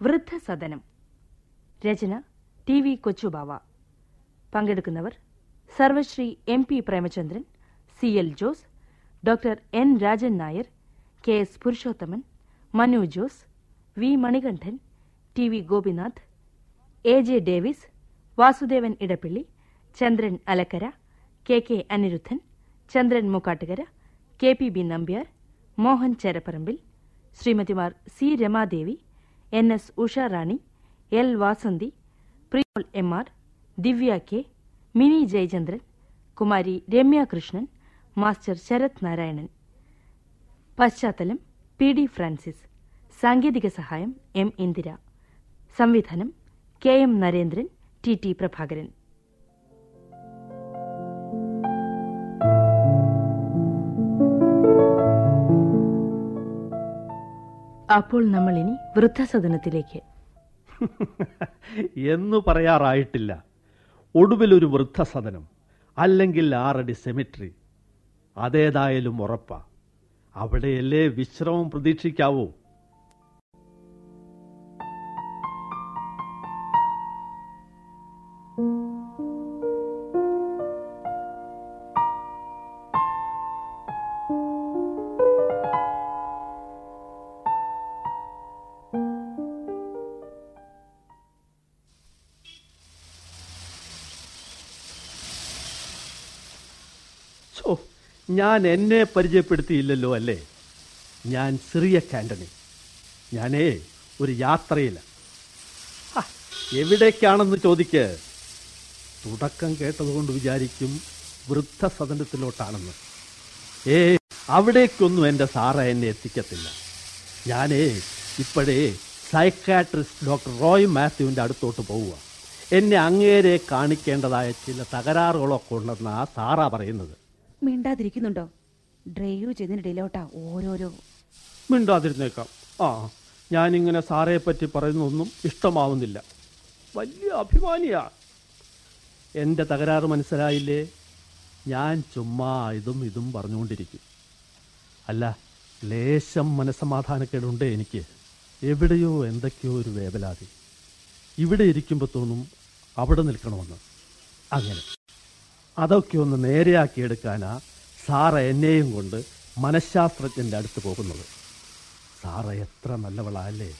വൃദ്ധസദനം. രചന T V Kochubava. പങ്കെടുക്കുന്നവർ സർവശ്രീ M P Premachandran C L Jose doctor N Rajan Nair K S Purushothaman Manu Jose V Manikandan T V Gopinath A J Davis Vasudevan Edappally Chandran Alakkara K K Anirudhan Chandran Mukkattukara K P B Nambiar Mohan Cherapparambil ശ്രീമതിമാർ C Ramadevi N S Usharani L Vasanthi പ്രിയോൾ M R Divya K Mini Jayachandran Kumari Ramya Krishnan master Sarath Narayanan. പശ്ചാത്തലം P D Francis. സാങ്കേതിക സഹായം M Indira. സംവിധാനം K M Narendran T T Prabhakaran. അപ്പോൾ നമ്മൾ ഇനി വൃദ്ധസദനത്തിലേക്ക്. എന്ന് പറയാറായിട്ടില്ല. ഒടുവിൽ ഒരു വൃദ്ധസദനം അല്ലെങ്കിൽ ആറടി സെമിട്രി അതേതായാലും ഉറപ്പാ. അവിടെയല്ലേ വിശ്രമം പ്രതീക്ഷിക്കാവൂ. ഞാൻ എന്നെ പരിചയപ്പെടുത്തിയില്ലല്ലോ അല്ലേ? ഞാൻ സിറിയ കാൻഡണി ഞാനേ ഒരു യാത്രയില്ല ഹ, എവിടേക്കാണെന്ന് ചോദിക്ക്. തുടക്കം കേട്ടതുകൊണ്ട് വിചാരിക്കും വൃദ്ധസദനത്തിലോട്ടാണെന്ന് ഏ അവിടേക്കൊന്നും എന്റെ സാറ എന്നെ എത്തിക്കത്തില്ല. ഞാനേ ഇപ്പോഴേ സൈക്കാട്രിസ്റ്റ് ഡോക്ടർ റോയ് മാത്യുവിന്റെ അടുത്തോട്ട് പോവുക. എന്നെ അങ്ങേരെ കാണിക്കേണ്ടതായ ചില തകരാറുകളൊക്കെ ഉണ്ടെന്നാണ് സാറ പറയുന്നത്. മിണ്ടാതിരിക്കുന്നുണ്ടോ? ഡ്രൈവ് ചെയ്യുന്നതിനിടയിലോട്ടാ ഓരോരോ. മിണ്ടാതിരുന്നേക്കാം. ആ ഞാനിങ്ങനെ സാറേ പറ്റി പറയുന്നൊന്നും ഇഷ്ടമാവുന്നില്ല. വലിയ അഭിമാനിയാ. എന്റെ തകരാറ് മനസ്സിലായില്ലേ? ഞാൻ ചുമ്മാ ഇതും ഇതും പറഞ്ഞുകൊണ്ടിരിക്കും. അല്ല ലേശം മനസ്സമാധാനക്കേടുണ്ട് എനിക്ക്. എവിടെയോ എന്തൊക്കെയോ ഒരു വേവലാതി. ഇവിടെ ഇരിക്കുമ്പോൾ തോന്നും അവിടെ നിൽക്കണമെന്ന് അങ്ങനെ. അതൊക്കെ ഒന്ന് നേരെയാക്കിയെടുക്കാനാ സാറ എന്നെയും കൊണ്ട് മനഃശാസ്ത്രജ്ഞന്റെ അടുത്ത് പോകുന്നത്. സാറ എത്ര നല്ലവളല്ലേ?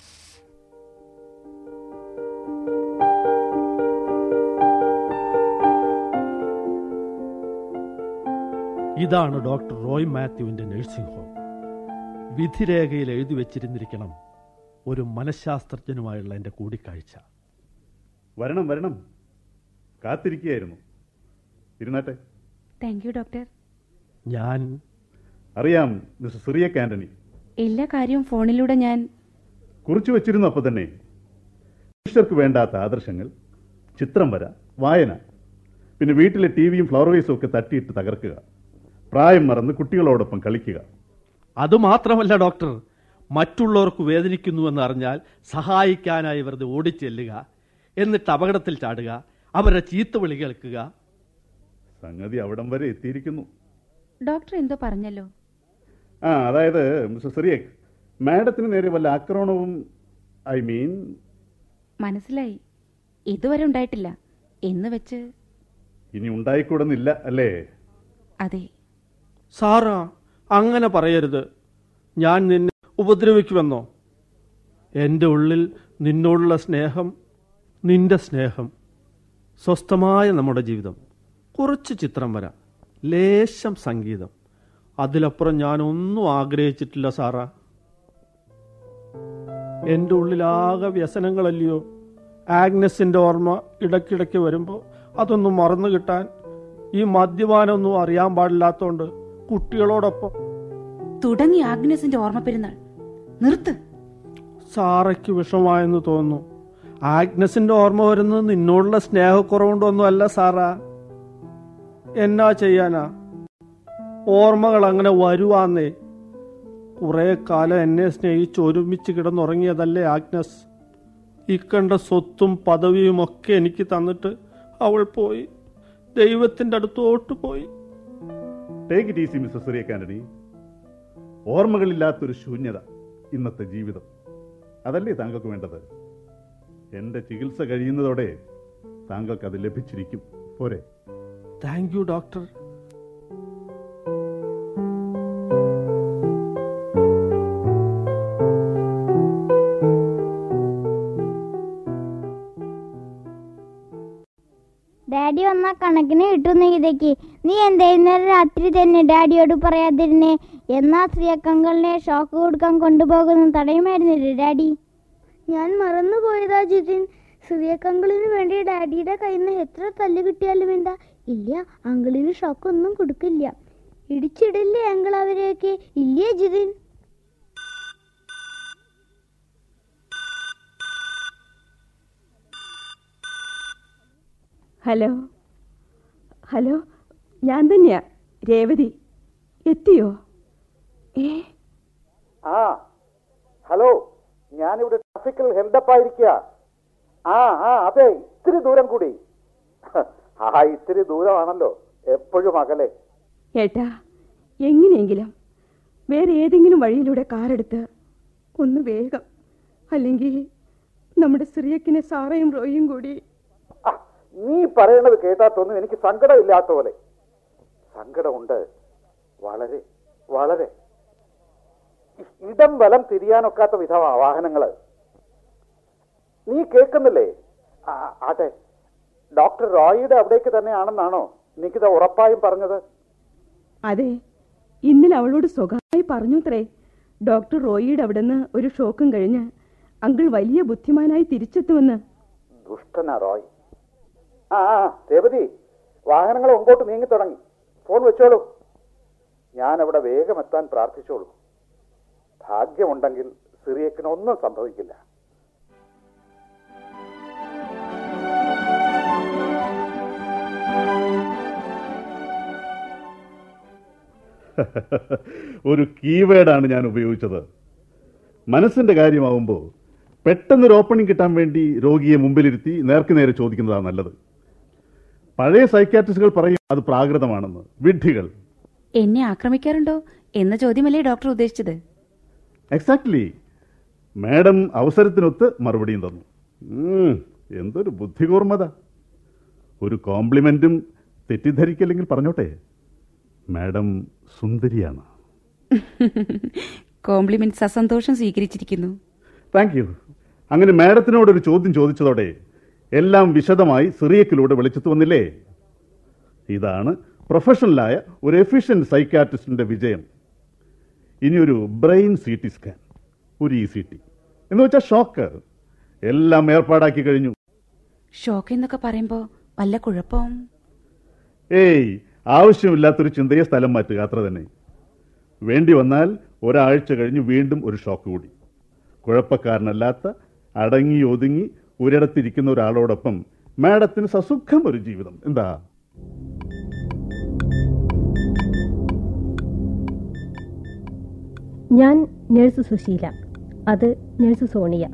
ഇതാണ് ഡോക്ടർ റോയ് മാത്യുവിന്റെ നഴ്സിംഗ് ഹോം. വിധിരേഖയിൽ എഴുതി വെച്ചിരുന്നിരിക്കണം ഒരു മനഃശാസ്ത്രജ്ഞനുമായുള്ള എന്റെ കൂടിക്കാഴ്ച. വരണം വരണം. കാത്തിരിക്കുകയായിരുന്നു. ഇരുന്നാട്ടെ. താങ്ക് യു ഡോക്ടർ ഞാൻ അറിയാം മിസ്റ്റർ സിറിയ ആന്റണി. എല്ലാ കാര്യവും ഫോണിലൂടെ ഞാൻ കുറിച്ചു വെച്ചിരുന്നു അപ്പൊ തന്നെ. മനുഷ്യർക്ക് വേണ്ടാത്ത ആദർശങ്ങൾ ചിത്രം വര വായന. പിന്നെ വീട്ടിലെ ടി വിയും ഫ്ലവർ വേസും ഒക്കെ തട്ടിയിട്ട് തകർക്കുക. പ്രായം മറന്ന് കുട്ടികളോടൊപ്പം കളിക്കുക. അതുമാത്രമല്ല ഡോക്ടർ. മറ്റുള്ളവർക്ക് വേദനിക്കുന്നുവെന്ന് അറിഞ്ഞാൽ സഹായിക്കാനായി വെറുതെ ഓടിച്ചെല്ലുക എന്നിട്ട് അപകടത്തിൽ ചാടുക അവരുടെ ചീത്ത വിളി കേൾക്കുക സംഗതി അവിടം വരെ എത്തിയിരിക്കുന്നു. ഡോക്ടർ എന്തോ പറഞ്ഞല്ലോ. ആ അതായത് മിസ്റ്റർ സിറിയക് മാഡത്തിന് നേരെ വല്ല ആക്രമണവും ഐ മീൻ മനസ്സിലായി. ഇതുവരെ ഉണ്ടായിട്ടില്ല. എന്ന് വെച്ച് ഇനി ഉണ്ടായിക്കൂടുന്നില്ല അല്ലേ? അതെ. സാറാ അങ്ങനെ പറയരുത്. ഞാൻ നിന്നെ ഉപദ്രവിക്കുമെന്നോ? എന്റെ ഉള്ളിൽ നിന്നോടുള്ള സ്നേഹം നിന്റെ സ്നേഹം സ്വസ്ഥമായ നമ്മുടെ ജീവിതം. കുറച്ച് ചിത്രം വരാം. ലേശം സംഗീതം. അതിലപ്പുറം ഞാനൊന്നും ആഗ്രഹിച്ചിട്ടില്ല സാറാ. എന്റെ ഉള്ളിലാകെ വ്യസനങ്ങളല്ലയോ? ആഗ്നസിന്റെ ഓർമ്മ ഇടയ്ക്കിടയ്ക്ക് വരുമ്പോൾ അതൊന്നും മറന്നു കിട്ടാൻ ഈ മദ്യപാനൊന്നും അറിയാൻ പാടില്ലാത്തോണ്ട് കുട്ടികളോടൊപ്പം. തുടങ്ങി ആഗ്നസിന്റെ ഓർമ്മ പെരുന്നാൾ. നിർത്ത്. സാറയ്ക്ക് വിഷമായെന്ന് തോന്നുന്നു. ആഗ്നസിന്റെ ഓർമ്മ വരുന്നത് നിന്നോടുള്ള സ്നേഹക്കുറവുകൊണ്ടൊന്നും അല്ല സാറാ. എന്നാ ചെയ്യാനാ? ഓർമ്മകൾ അങ്ങനെ വരുവാന്നേ. കുറെ കാലം എന്നെ സ്നേഹിച്ച് ഒരുമിച്ച് കിടന്നുറങ്ങിയതല്ലേ ആഗ്നസ്? ഇക്കണ്ട സ്വത്തും പദവിയും ഒക്കെ എനിക്ക് തന്നിട്ട് അവൾ പോയി. ദൈവത്തിന്റെ അടുത്തോട്ട് പോയി. Take it easy mister Surekh Antony ഓർമ്മകളില്ലാത്തൊരു ശൂന്യത ഇന്നത്തെ ജീവിതം. അതല്ലേ താങ്കൾക്ക് വേണ്ടത്? എന്റെ ചികിത്സ കഴിയുന്നതോടെ താങ്കൾക്ക് അത് ലഭിച്ചിരിക്കും. പോരെ. Thank you doctor. ഡാഡി വന്നാ കണക്കിന് കിട്ടുന്ന ഇതയ്ക്ക് നീ എന്തായിരുന്നാലും രാത്രി തന്നെ ഡാഡിയോട് പറയാതിരുന്നേ. എന്നാ ശ്രീയക്കങ്കളിനെ ഷോക്ക് കൊടുക്കാൻ കൊണ്ടുപോകുന്ന തടയുമായിരുന്നില്ലേ ഡാഡി? ഞാൻ മറന്നുപോയതാ ജിതിൻ. ശ്രീയക്കങ്കളിന് വേണ്ടി ഡാഡിയുടെ കയ്യിൽ നിന്ന് എത്ര തല്ല് കിട്ടിയാലും എന്താ? ഇല്ല അങ്കിളിന് ഷോക്കൊന്നും കൊടുക്കില്ല. ഇടിച്ചിടില്ലേ അങ്കിൾ അവരെയൊക്കെ? ഇല്ലേ ജിതിൻ? ഹലോ ഹലോ ഞാൻ തന്നെയാ രേവതി. എത്തിയോ? ഏ? ആ ഹലോ ഞാനിവിടെ ട്രാഫിക്കിൽ ഹെൽഡപ്പ് ആയിരിക്കുക ആ ആ അതെ ഇത്തിരി ദൂരം കൂടി. ആ ഇത്തിരി ദൂരമാണല്ലോ. എപ്പോഴും അകലെ. ഏട്ടാ എങ്ങനെയെങ്കിലും വേറെ ഏതെങ്കിലും വഴിയിലൂടെ കാറെടുത്ത് ഒന്ന് വേഗം. അല്ലെങ്കിൽ നമ്മുടെ സിറിയക്കിനെ സാറയും റോയും കൂടി. നീ പറയണത് കേട്ടാത്തൊന്നും എനിക്ക് സങ്കടമില്ലാത്ത പോലെ. സങ്കടമുണ്ട്. വളരെ വളരെ. ഇടം വലം തിരിയാനൊക്കാത്ത വിധമാ വാഹനങ്ങൾ. നീ കേൾക്കുന്നില്ലേ? അതെ. ഡോക്ടർ റോയിയുടെ അവിടേക്ക് തന്നെയാണെന്നാണോ നികിത ഉറപ്പായും പറഞ്ഞത്? അതെ. ഇന്നലെ അവളോട് സ്വകാര്യമായി പറഞ്ഞുത്രേ. ഡോക്ടർ റോയിയുടെ അവിടെ നിന്ന് ഒരു ഷോക്കും കഴിഞ്ഞ് അങ്കിൾ വലിയ ബുദ്ധിമാനായി തിരിച്ചെത്തുമെന്ന്. ദുഷ്ടനാ റോയ്. ആ രേവതി വാഹനങ്ങൾ മുമ്പോട്ട് നീങ്ങി തുടങ്ങി ഫോൺ വെച്ചോളൂ. ഞാൻ അവിടെ വേഗം എത്താൻ പ്രാർത്ഥിച്ചോളൂ. ഭാഗ്യമുണ്ടെങ്കിൽ സിറിയക്കിനൊന്നും സംഭവിക്കില്ല. ഒരു കീവേഡാണ് ഞാൻ ഉപയോഗിച്ചത്. മനസ്സിന്റെ കാര്യമാവുമ്പോൾ പെട്ടെന്നൊരു ഓപ്പണിംഗ് കിട്ടാൻ വേണ്ടി രോഗിയെ മുമ്പിലിരുത്തി നേർക്ക് നേരെ ചോദിക്കുന്നതാണ് നല്ലത്. പഴയ സൈക്കാട്രിസ്റ്റുകൾ പറയും അത് പ്രാകൃതമാണെന്ന്. വിഡ്ഢികൾ. എന്നെ ആക്രമിക്കാറുണ്ടോ എന്ന ചോദ്യമല്ലേ ഡോക്ടർ ഉദ്ദേശിച്ചത്. എക്സാക്ട്ലി മാഡം അവസരത്തിനൊത്ത് മറുപടിയും തന്നു. എന്തൊരു ബുദ്ധികൂർമ്മത. ഒരു കോംപ്ലിമെന്റും തെറ്റിദ്ധരിക്കല്ലെങ്കിൽ പറഞ്ഞോട്ടെ. മാഡം സുന്ദരിയാണ്. കോംപ്ലിമെന്റ് അസന്തോഷം സ്വീകരിച്ചിരിക്കുന്നു. താങ്ക് യു അങ്ങനെ മാഡത്തിനോട് ഒരു ചോദ്യം ചോദിച്ചതോടെ എല്ലാം വിശദമായി സിറിയക്കിലൂടെ വെളിച്ചത്ത് വന്നില്ലേ? ഇതാണ് പ്രൊഫഷണലായ ഒരു എഫിഷ്യന്റ് സൈക്കാട്രിസ്റ്റിന്റെ വിജയം. ഇനിയൊരു ബ്രെയിൻ സി ടി സ്കാൻ ഒരു ഇ സി ടി. എന്ന് വെച്ചാൽ ഷോക്ക്. എല്ലാം ഏർപ്പാടാക്കി കഴിഞ്ഞു. ഷോക്ക് എന്നൊക്കെ പറയുമ്പോ വല്ല കുഴപ്പം ഏയ് ആവശ്യമില്ലാത്തൊരു ചിന്തയെ സ്ഥലം മാറ്റുക അത്ര തന്നെ. വേണ്ടി വന്നാൽ ഒരാഴ്ച കഴിഞ്ഞ് വീണ്ടും ഒരു ഷോക്ക് കൂടി. കുഴപ്പക്കാരനല്ലാത്ത അടങ്ങി ഒതുങ്ങി ഒരിടത്തിരിക്കുന്ന ഒരാളോടൊപ്പം മാഡത്തിന് സസുഖം ഒരു ജീവിതം. എന്താ? ഞാൻ നഴ്സ് സുശീല. അത് നഴ്സ് സോണിയ.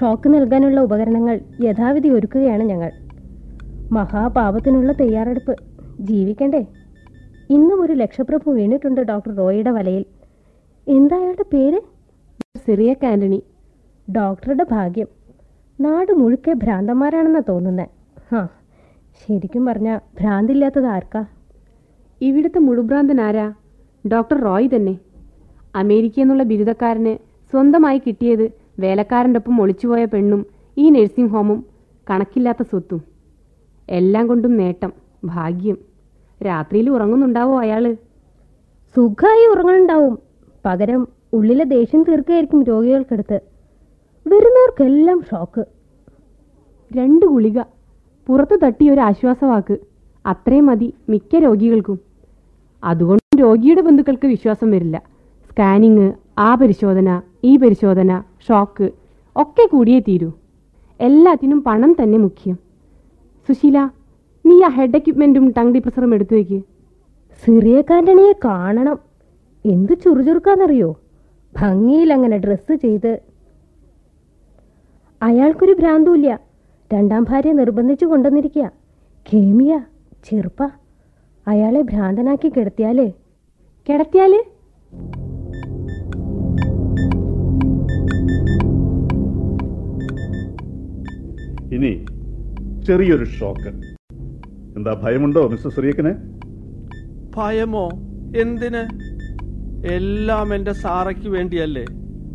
ഷോക്ക് നൽകാനുള്ള ഉപകരണങ്ങൾ യഥാവിധി ഒരുക്കുകയാണ് ഞങ്ങൾ. മഹാപാപത്തിനുള്ള തയ്യാറെടുപ്പ് ജീവിക്കണ്ടേ? ഇന്നും ഒരു ലക്ഷപ്രഭു വീണിട്ടുണ്ട് ഡോക്ടർ റോയിയുടെ വലയിൽ. എന്താ അയാളുടെ പേര്? സിറിയ ആന്റണി ഡോക്ടറുടെ ഭാഗ്യം. നാട് മുഴുക്കെ ഭ്രാന്തന്മാരാണെന്നാ തോന്നുന്നത് ഹാ ശരിക്കും പറഞ്ഞാൽ ഭ്രാന്തില്ലാത്തത് ആർക്കാ? ഇവിടുത്തെ മുഴുഭ്രാന്തൻ ആരാ? ഡോക്ടർ റോയ് തന്നെ. അമേരിക്ക എന്നുള്ള ബിരുദക്കാരന് സ്വന്തമായി കിട്ടിയത് വേലക്കാരന്റെ ഒപ്പം ഒളിച്ചുപോയ പെണ്ണും ഈ നഴ്സിംഗ് ഹോമും കണക്കില്ലാത്ത സ്വത്തും. എല്ലാം കൊണ്ടും നേട്ടം. ഭാഗ്യം. രാത്രിയിൽ ഉറങ്ങുന്നുണ്ടാവോ അയാൾ? സുഖമായി ഉറങ്ങുന്നുണ്ടാവും പകരം ഉള്ളിലെ ദേഷ്യം തീർക്കുകയായിരിക്കും രോഗികൾക്കടുത്ത്. വരുന്നവർക്കെല്ലാം ഷോക്ക്. രണ്ട് ഗുളിക പുറത്തു തട്ടിയ ഒരു ആശ്വാസവാക്ക്. അത്രയും മതി മിക്ക രോഗികൾക്കും. അതുകൊണ്ട് രോഗിയുടെ ബന്ധുക്കൾക്ക് വിശ്വാസം വരില്ല. സ്കാനിങ് ആ പരിശോധന ഈ പരിശോധന ഷോക്ക് ഒക്കെ കൂടിയേ തീരൂ. എല്ലാത്തിനും പണം തന്നെ മുഖ്യം. സുശീല നീ ആ ഹെഡ് എക്യുപ്മെന്റും ടങ് ഡിപ്രസറും എടുത്തു വെക്ക്. സിറിയക്കാന്റണിയെ കാണണം. എന്ത് ചുറുചുറുക്കാന്നറിയോ? ഭംഗിയിൽ അങ്ങനെ ഡ്രസ്സ് ചെയ്ത്. അയാൾക്കൊരു ഭ്രാന്തുമില്ല. രണ്ടാം ഭാര്യ നിർബന്ധിച്ചു കൊണ്ടുവന്നിരിക്കുക കേമിയ ചെറുപ്പ അയാളെ ഭ്രാന്തനാക്കി കിടത്തിയാലേ? കിടത്തിയാൽ? ഇനി ചെറിയൊരു ഷോക്ക് എന്താ ഭയമുണ്ടോ മിസ്റ്റർ സുറിയക്കനെ? ഭയമോ? എന്തിന്? എല്ലാം എന്റെ സാറയ്ക്ക് വേണ്ടിയല്ലേ.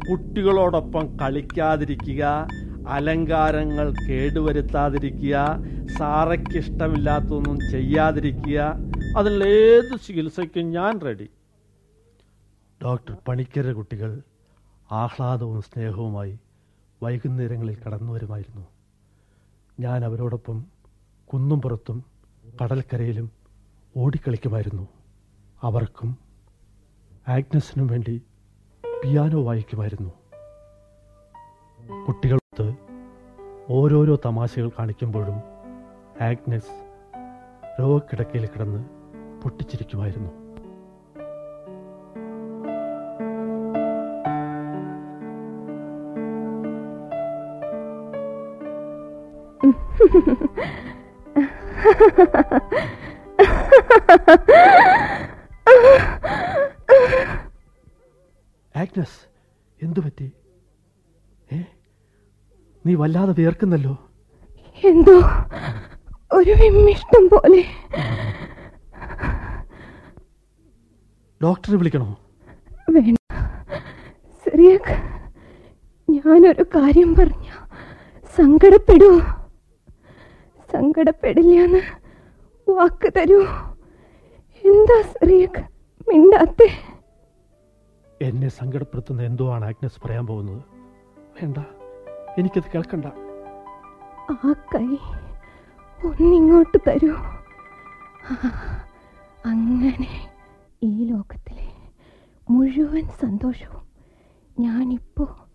കുട്ടികളോടൊപ്പം കളിക്കാതിരിക്കുക അലങ്കാരങ്ങൾ കേടുവരുത്താതിരിക്കുക സാറയ്ക്ക് ഇഷ്ടമില്ലാത്തൊന്നും ചെയ്യാതിരിക്കുക അതിനുള്ള ഏത് ചികിത്സയ്ക്കും ഞാൻ റെഡി. ഡോക്ടർ പണിക്കര കുട്ടികൾ ആഹ്ലാദവും സ്നേഹവുമായി വൈകുന്നേരങ്ങളിൽ കടന്നു വരുമായിരുന്നു ഞാൻ അവരോടൊപ്പം കുന്നുംപുറത്തും കടൽക്കരയിലും ഓടിക്കളിക്കുമായിരുന്നു. അവർക്കും ആഗ്നസിനും വേണ്ടി പിയാനോ വായിക്കുമായിരുന്നു. കുട്ടികൾക്ക് ഓരോരോ തമാശകൾ കാണിക്കുമ്പോഴും ആഗ്നസ് രോഗക്കിടക്കയിൽ കിടന്ന് പൊട്ടിച്ചിരിക്കുമായിരുന്നു. ആഗ്നസ് എന്തു പറ്റി? ഏ? നീ വല്ലാതെ വിയർക്കുന്നല്ലോ. എന്തോ? ഒരു വിമ്മിഷ്ടം പോലെ. ഡോക്ടറെ വിളിക്കണോ? വേണ്ട. സിറിയക്ക് ഞാനൊരു കാര്യം പറഞ്ഞ. തരൂ എന്താ സിറിയക്ക് മിണ്ടാത്തെ. എന്നെ സങ്കടപ്പെടുത്തുന്ന എന്തോ ആണ് ആഗ്നസ് പറയാൻ പോകുന്നത്? വേണ്ട എനിക്കത് കേൾക്കണ്ട. ആ കൈ ഒന്നിങ്ങോട്ട് തരൂ. അങ്ങനെ ഈ ലോകത്തിലെ മുഴുവൻ സന്തോഷവും ഞാനിപ്പോ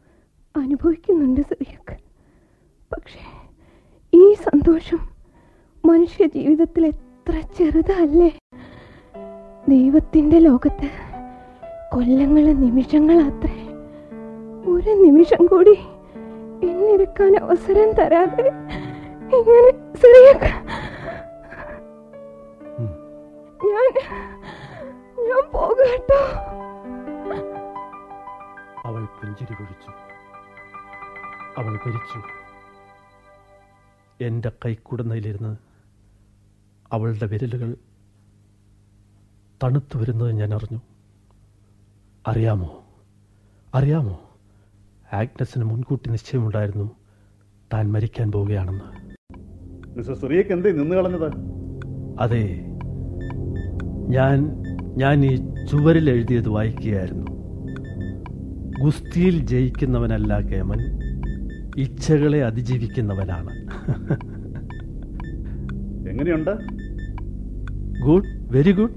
അനുഭവിക്കുന്നുണ്ട് സിറിയക്ക് പക്ഷേ ഈ സന്തോഷം മനുഷ്യ ജീവിതത്തിൽ എത്ര ചെറുതല്ലേ? ദൈവത്തിന്റെ ലോകത്ത് കൊല്ലങ്ങളെ നിമിഷങ്ങളത്രേ ഒരു നിമിഷം കൂടി എന്നിരിക്കാൻ അവസരം തരാതെ ഇങ്ങനെ ചെറിയ. ഞാൻ ഞാൻ പോകട്ടോ. അവൾ പുഞ്ചിരി കുഴിച്ചു. അവൾ ഭരിച്ചു എന്റെ കൈക്കുടന്നയിലിരുന്ന് അവളുടെ വിരലുകൾ തണുത്തു വരുന്നത് ഞാൻ അറിഞ്ഞു. അറിയാമോ? അറിയാമോ? ആഗ്നസിന് മുൻകൂട്ടി നിശ്ചയമുണ്ടായിരുന്നു താൻ മരിക്കാൻ പോവുകയാണെന്ന്. മിസ്റ്റർ സുറിയക്ക് എന്തേ നിന്ന് കളഞ്ഞത്? അതെ. ഞാൻ ഞാൻ ഈ ചുവരിൽ എഴുതിയത് വായിക്കുകയായിരുന്നു. ഗുസ്തിയിൽ ജയിക്കുന്നവനല്ല കേമൻ ഇച്ഛകളെ അതിജീവിക്കുന്നവനാണ്. എങ്ങനെയുണ്ട്? ഗുഡ് വെരി ഗുഡ്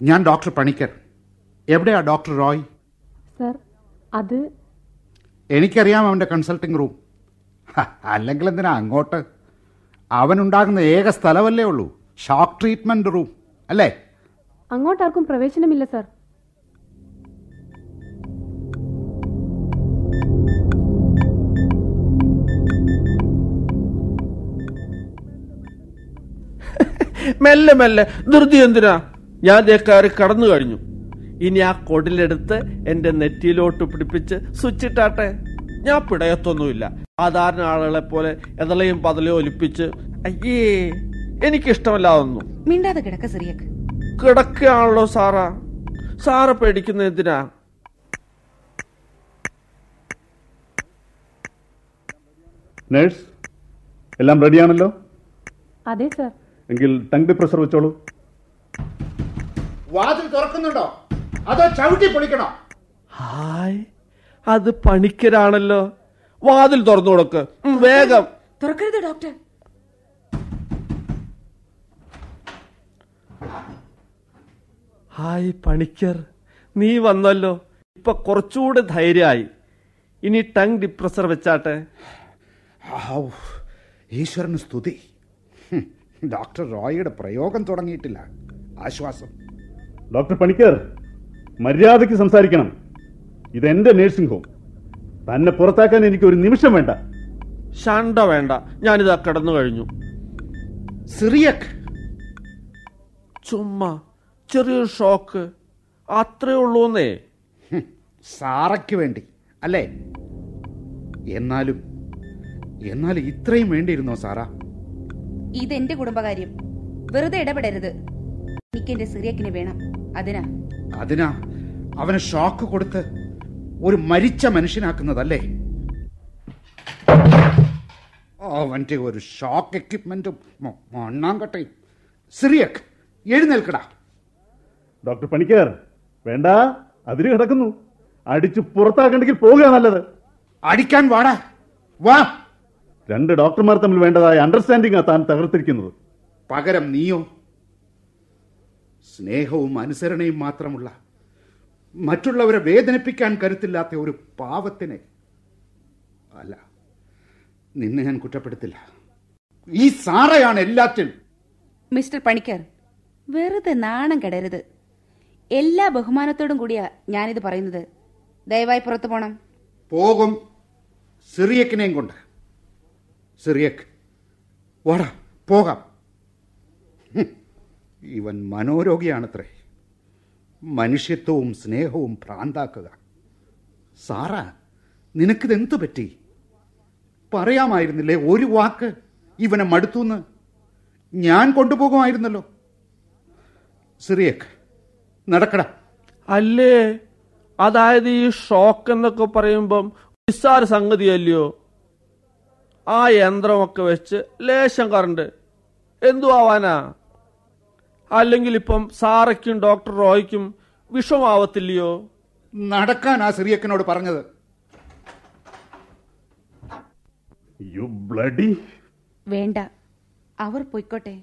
ഞാൻ ഡോക്ടർ പണിക്കർ. എവിടെയാ ഡോക്ടർ റോയ്? സർ അത് എനിക്കറിയാം അവന്റെ കൺസൾട്ടിംഗ് റൂം അല്ലെങ്കിൽ എന്തിനാ അങ്ങോട്ട്? അവനുണ്ടാകുന്ന ഏക സ്ഥലമല്ലേ ഉള്ളൂ. ഷോക്ക് ട്രീറ്റ്മെന്റ് റൂം അല്ലേ? അങ്ങോട്ടാർക്കും പ്രവേശനമില്ല സാർ. മെല്ലെ മെല്ലെ. ധൃതി എന്തിനാ? ഞാൻ കയറി കടന്നു കഴിഞ്ഞു. ഇനി ആ കൊടിലെടുത്ത് എന്റെ നെറ്റിയിലോട്ട് പിടിപ്പിച്ച് സ്വിച്ചിട്ടാട്ടെ. ഞാൻ പിടയത്തൊന്നുമില്ല. സാധാരണ ആളുകളെ പോലെ എതളയും പതലയും ഒലിപ്പിച്ച് അയ്യേ എനിക്ക് ഇഷ്ടമല്ലാതൊന്നും മിണ്ടാതെ കിടക്ക സിറിയക്ക് കിടക്കുകയാണല്ലോ സാറാ. സാറ പേടിക്കുന്ന എന്തിനാ? നേഴ്സ് എല്ലാം റെഡിയാണല്ലോ? അതെ സർ. എങ്കിൽ ടങ് ഡിപ്രസർ വെച്ചോളൂ. വാതിൽ തുറക്കുന്നുണ്ടോ? അതോ ചവിട്ടി പൊളിക്കണോ? ഹായ് അത് പണിക്കരാണല്ലോ. വാതിൽ തുറന്നു കൊടുക്ക്. വേഗം. തുറക്കരുത് ഡോക്ടർ. ഹായ് പണിക്കർ. നീ വന്നല്ലോ. ഇപ്പൊ കുറച്ചുകൂടെ ധൈര്യമായി. ഇനി ടങ് ഡിപ്രസർ വെച്ചാട്ടെ. ഈശ്വരന് സ്തുതി. ഡോക്ടർ റോയിയുടെ പ്രയോഗം തുടങ്ങിയിട്ടില്ല. ആശ്വാസം. ഡോക്ടർ പണിക്കർ മര്യാദയ്ക്ക് സംസാരിക്കണം. ഇതെന്റെ നേഴ്സിംഗ് ഹോം തന്നെ പുറത്താക്കാൻ എനിക്ക് ഒരു നിമിഷം വേണ്ട. ശണ്ട വേണ്ട. ഞാനിതാ കടന്നു കഴിഞ്ഞു. സിറിയക്. ചുമ്മാ ചെറിയൊരു ഷോക്ക്. അത്രേ ഉള്ളൂന്നേ. സാറയ്ക്ക് വേണ്ടി. അല്ലേ? എന്നാലും എന്നാൽ ഇത്രയും വേണ്ടിയിരുന്നോ സാറാ? ഇതെന്റെ കുടുംബകാര്യം. വെറുതെ ഇടപെടരുത്. എനിക്ക് എന്റെ സിറിയക്കിന് വേണം. അതിനാ. അതിനാ അവന് ഷോക്ക് കൊടുത്ത് ഒരു മരിച്ച മനുഷ്യനാക്കുന്നതല്ലേ? അവന്റെ ഒരു ഷോക്ക് എക്യുപ്മെന്റും മ- മണ്ണാങ്കട്ടയും സിറിയക് എഴുന്നേൽക്കടാ. ഡോക്ടർ പണിക്കർ വേണ്ട അതിര് കിടക്കുന്നു. അടിച്ച് പുറത്താക്കണ്ടെങ്കിൽ പോകുക നല്ലത്. അടിക്കാൻ വാടാ. വാ. രണ്ട് ഡോക്ടർമാർ തമ്മിൽ വേണ്ടതായ അണ്ടർസ്റ്റാൻഡിംഗ് ആ താൻ തകർത്തിരിക്കുന്നത്. പകരം നീയോ? സ്നേഹവും അനുസരണയും മാത്രമുള്ള മറ്റുള്ളവരെ വേദനിപ്പിക്കാൻ കരുത്തില്ലാത്ത ഒരു പാവത്തിനെ അല്ല നിന്നെ ഞാൻ കുറ്റപ്പെടുത്തില്ല. ഈ സാറയാണ് എല്ലാറ്റിനും മിസ്റ്റർ പണിക്കർ വെറുതെ നാണം കെടരുത്. എല്ലാ ബഹുമാനത്തോടും കൂടിയാ ഞാനിത് പറയുന്നത്. ദയവായി പുറത്തു പോണം. പോകും സിറിയക്കിനെയും കൊണ്ട്. സിറിയക്ക് വാടാ പോകാം. ഇവൻ മനോരോഗിയാണത്രേ. മനുഷ്യത്വവും സ്നേഹവും ഭ്രാന്താക്കുക. സാറാ നിനക്കിതെന്തു പറ്റി? പറയാമായിരുന്നില്ലേ ഒരു വാക്ക് ഇവനെ മടുത്തുന്ന്? ഞാൻ കൊണ്ടുപോകുമായിരുന്നല്ലോ. സിറിയക്ക് നടക്കട. അല്ലേ? അതായത് ഈ ഷോക്ക് എന്നൊക്കെ പറയുമ്പം നിസ്സാര സംഗതിയല്ലയോ? ആ യന്ത്രമൊക്കെ വെച്ച് ലേശം കറണ്ട്. എന്തു ആവാനാ അല്ലെങ്കിൽ ഇപ്പം സാറയ്ക്കും ഡോക്ടർ റോയ്ക്കും വിഷമാവത്തില്ലയോ? നടക്കാൻ ആ സിറിയക്കനോട് പറഞ്ഞത്. യു ബ്ലഡി വേണ്ട. അവർ പൊയ്ക്കോട്ടെ.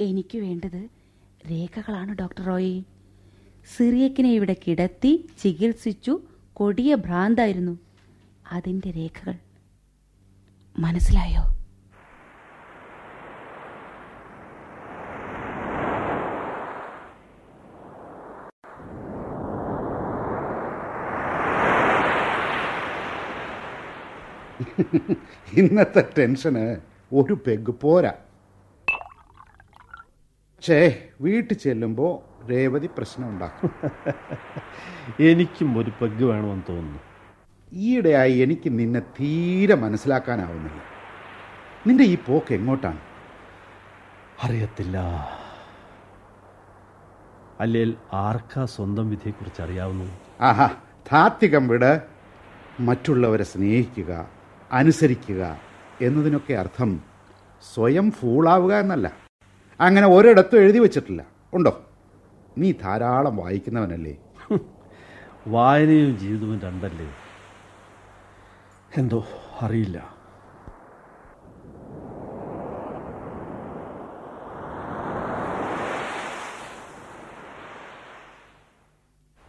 എനിക്ക് വേണ്ടത് രേഖകളാണ് ഡോക്ടർ റോയി. സിറിയക്കിനെ ഇവിടെ കിടത്തി ചികിത്സിച്ചു കൊടിയ ഭ്രാന്തായിരുന്നു. അതിന്റെ രേഖകൾ മനസ്സിലായോ? ഇന്നത്തെ ടെൻഷന് ഒരു പെഗ് പോരാ. ചേ വീട്ടിൽ ചെല്ലുമ്പോ രേവതി പ്രശ്നം ഉണ്ടാക്കും. എനിക്കും ഒരു പെഗ് വേണമെന്ന് തോന്നുന്നു. ഈയിടെയായി എനിക്ക് നിന്നെ തീരെ മനസ്സിലാക്കാനാവുന്നില്ല. നിന്റെ ഈ പോക്ക് എങ്ങോട്ടാണ്? അറിയത്തില്ല. അല്ലേൽ ആർക്കാ സ്വന്തം വിധിയെക്കുറിച്ച് അറിയാവുന്നു ആഹാ താത്വികം വിട്. മറ്റുള്ളവരെ സ്നേഹിക്കുക. അനുസരിക്കുക എന്നതിനൊക്കെ അർത്ഥം സ്വയം ഫൂളാവുക എന്നല്ല. അങ്ങനെ ഒരിടത്തും എഴുതി വച്ചിട്ടില്ല. ഉണ്ടോ? നീ ധാരാളം വായിക്കുന്നവനല്ലേ? വായനയും ജീവിതവും രണ്ടല്ലേ? എന്തോ അറിയില്ല.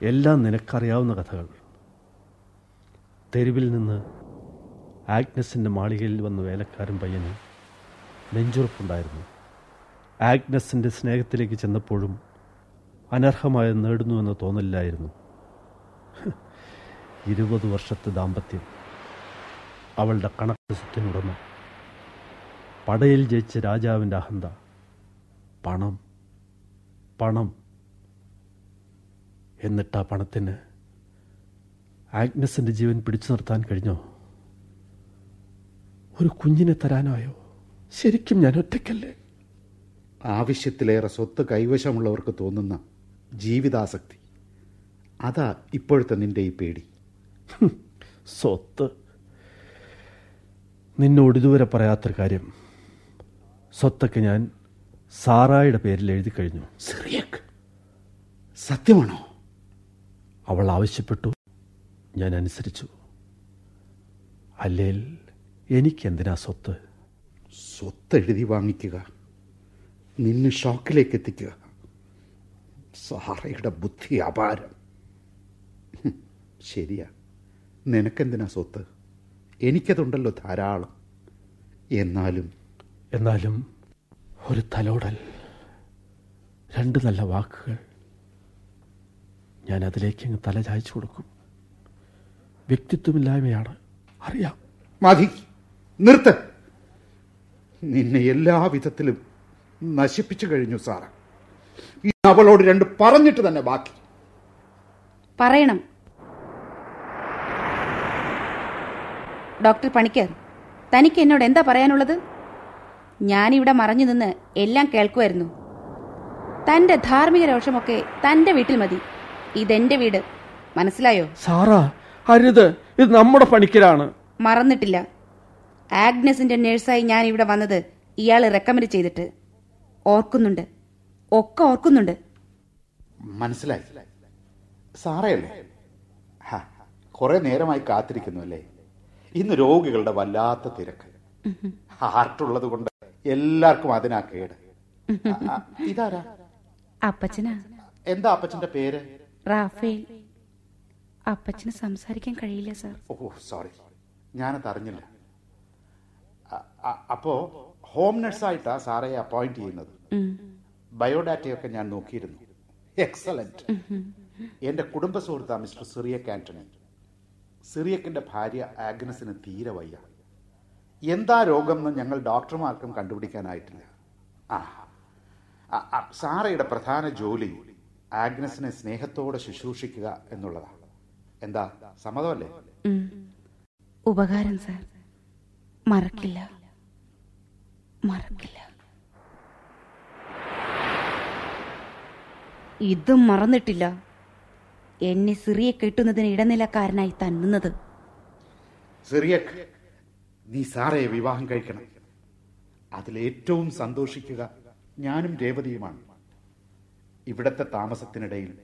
എല്ലാം നിനക്കറിയാവുന്ന കഥകൾ. തെരുവിൽ നിന്ന് ആഗ്നസിന്റെ മാളികയിൽ വന്ന വേലക്കാരൻ പയ്യന് നെഞ്ചുറപ്പുണ്ടായിരുന്നു. ആഗ്നസിന്റെ സ്നേഹത്തിലേക്ക് ചെന്നപ്പോഴും നേടുന്നു നേടുന്നുവെന്ന് തോന്നലില്ലായിരുന്നു ഇരുപത് വർഷത്തെ ദാമ്പത്യം. അവളുടെ കണക്ക് സ്വത്തിനുടമ പടയിൽ ജയിച്ച രാജാവിന്റെ അഹന്ത. പണം. പണം. എന്നിട്ട് ആ പണത്തിന് ആഗ്നസിന്റെ ജീവൻ പിടിച്ചു നിർത്താൻ കഴിഞ്ഞോ? ഒരു കുഞ്ഞിനെ തരാനായോ? ശരിക്കും ഞാൻ ഒറ്റയ്ക്കല്ലേ? ആവശ്യത്തിലേറെ സ്വത്ത് കൈവശമുള്ളവർക്ക് തോന്നുന്ന ജീവിതാസക്തി. അതാ ഇപ്പോഴത്തെ നിന്റെ ഈ പേടി. സ്വത്ത്. നിന്നോട് ഇതുവരെ പറയാത്തൊരു കാര്യം. സ്വത്തൊക്കെ ഞാൻ സാറായുടെ പേരിൽ എഴുതി കഴിഞ്ഞു. സിറിയക് സത്യമാണോ? അവൾ ആവശ്യപ്പെട്ടു. ഞാൻ അനുസരിച്ചു. അല്ലേൽ എനിക്കെന്തിനാ സ്വത്ത്? സ്വത്ത് എഴുതി വാങ്ങിക്കുക. നിന്നെ ഷോക്കിലേക്ക് എത്തിക്കുക സാറയുടെ ബുദ്ധി അപാരം. ശരിയാ. നിനക്കെന്തിനാ സ്വത്ത്? എനിക്കതുണ്ടല്ലോ ധാരാളം. എന്നാലും എന്നാലും ഒരു തലോടൽ രണ്ട് നല്ല വാക്കുകൾ ഞാൻ അതിലേക്ക് അങ്ങ് തല ചായച്ചു കൊടുക്കും. വ്യക്തിത്വമില്ലായ്മയാണ്. അറിയാം. മതി. നിർത്ത്. നിന്നെ എല്ലാ വിധത്തിലും നശിപ്പിച്ചു കഴിഞ്ഞു സാറ. അവളോട് രണ്ട് പറഞ്ഞിട്ട് തന്നെ ബാക്കി. പറയണം. ഡോക്ടർ പണിക്കർ തനിക്ക് എന്നോട് എന്താ പറയാനുള്ളത്? ഞാനിവിടെ മറഞ്ഞു നിന്ന് എല്ലാം കേൾക്കുമായിരുന്നു. തന്റെ ധാർമ്മിക രോഷമൊക്കെ തന്റെ വീട്ടിൽ മതി. ഇതെന്റെ വീട്. മനസ്സിലായോ? സാറാ അരുത്. ഇത് നമ്മുടെ പണിക്കരാണ്. മറന്നിട്ടില്ല. ആഗ്നസിന്റെ നേഴ്സായി ഞാൻ ഇവിടെ വന്നത് ഇയാൾ റെക്കമെൻഡ് ചെയ്തിട്ട്. ഓർക്കുന്നുണ്ട്. ഒക്കെ ഓർക്കുന്നുണ്ട്. മനസ്സിലായി. സാറേ ഹാ, കുറെ നേരമായി കാത്തിരിക്കുന്നു അല്ലേ? ഇന്ന് രോഗികളുടെ വല്ലാത്ത തിരക്ക്. ഹാർട്ടുള്ളത് കൊണ്ട് എല്ലാവർക്കും അതിനാ കേട്. ഇതാരാ? അപ്പച്ചനാ. എന്താ അപ്പച്ചന്റെ പേര്? റാഫേൽ. അപ്പച്ചന് സംസാരിക്കാൻ കഴിയില്ല സാർ. ഓ സോറി. ഞാനത് അറിഞ്ഞില്ല. അപ്പോ ഹോം നഴ്സായിട്ടാ സാറെ അപ്പോയിന്റ് ചെയ്യുന്നത്. ബയോഡാറ്റയൊക്കെ ഞാൻ നോക്കിയിരുന്നു. എക്സലന്റ് എന്റെ കുടുംബ സുഹൃത്താ മിസ്റ്റർ സിറിയക് ആന്റണി. സിറിയക്കിന്റെ ഭാര്യ ആഗ്നസിന് തീരെ വയ്യ. എന്താ രോഗം എന്ന് ഞങ്ങൾ ഡോക്ടർമാർക്കും കണ്ടുപിടിക്കാനായിട്ടില്ല. ആ സാറയുടെ പ്രധാന ജോലി ആഗ്നസിനെ സ്നേഹത്തോടെ ശുശ്രൂഷിക്കുക എന്നുള്ളതാണ്. എന്താ സമ്മതമല്ലേ. ഉപകാരം സാർ. മറക്കില്ല. മറക്കില്ല. ഇതും മറന്നിട്ടില്ല. എന്നെ സിറിയെ കെട്ടുന്നതിന് ഇടനിലക്കാരനായി തന്നുന്നത്. സിറിയക്ക് നീ സാറയെ വിവാഹം കഴിക്കണം. അതിൽ ഏറ്റവും സന്തോഷിക്കുക ഞാനും രേവതിയുമാണ്. ഇവിടത്തെ താമസത്തിനിടയിൽ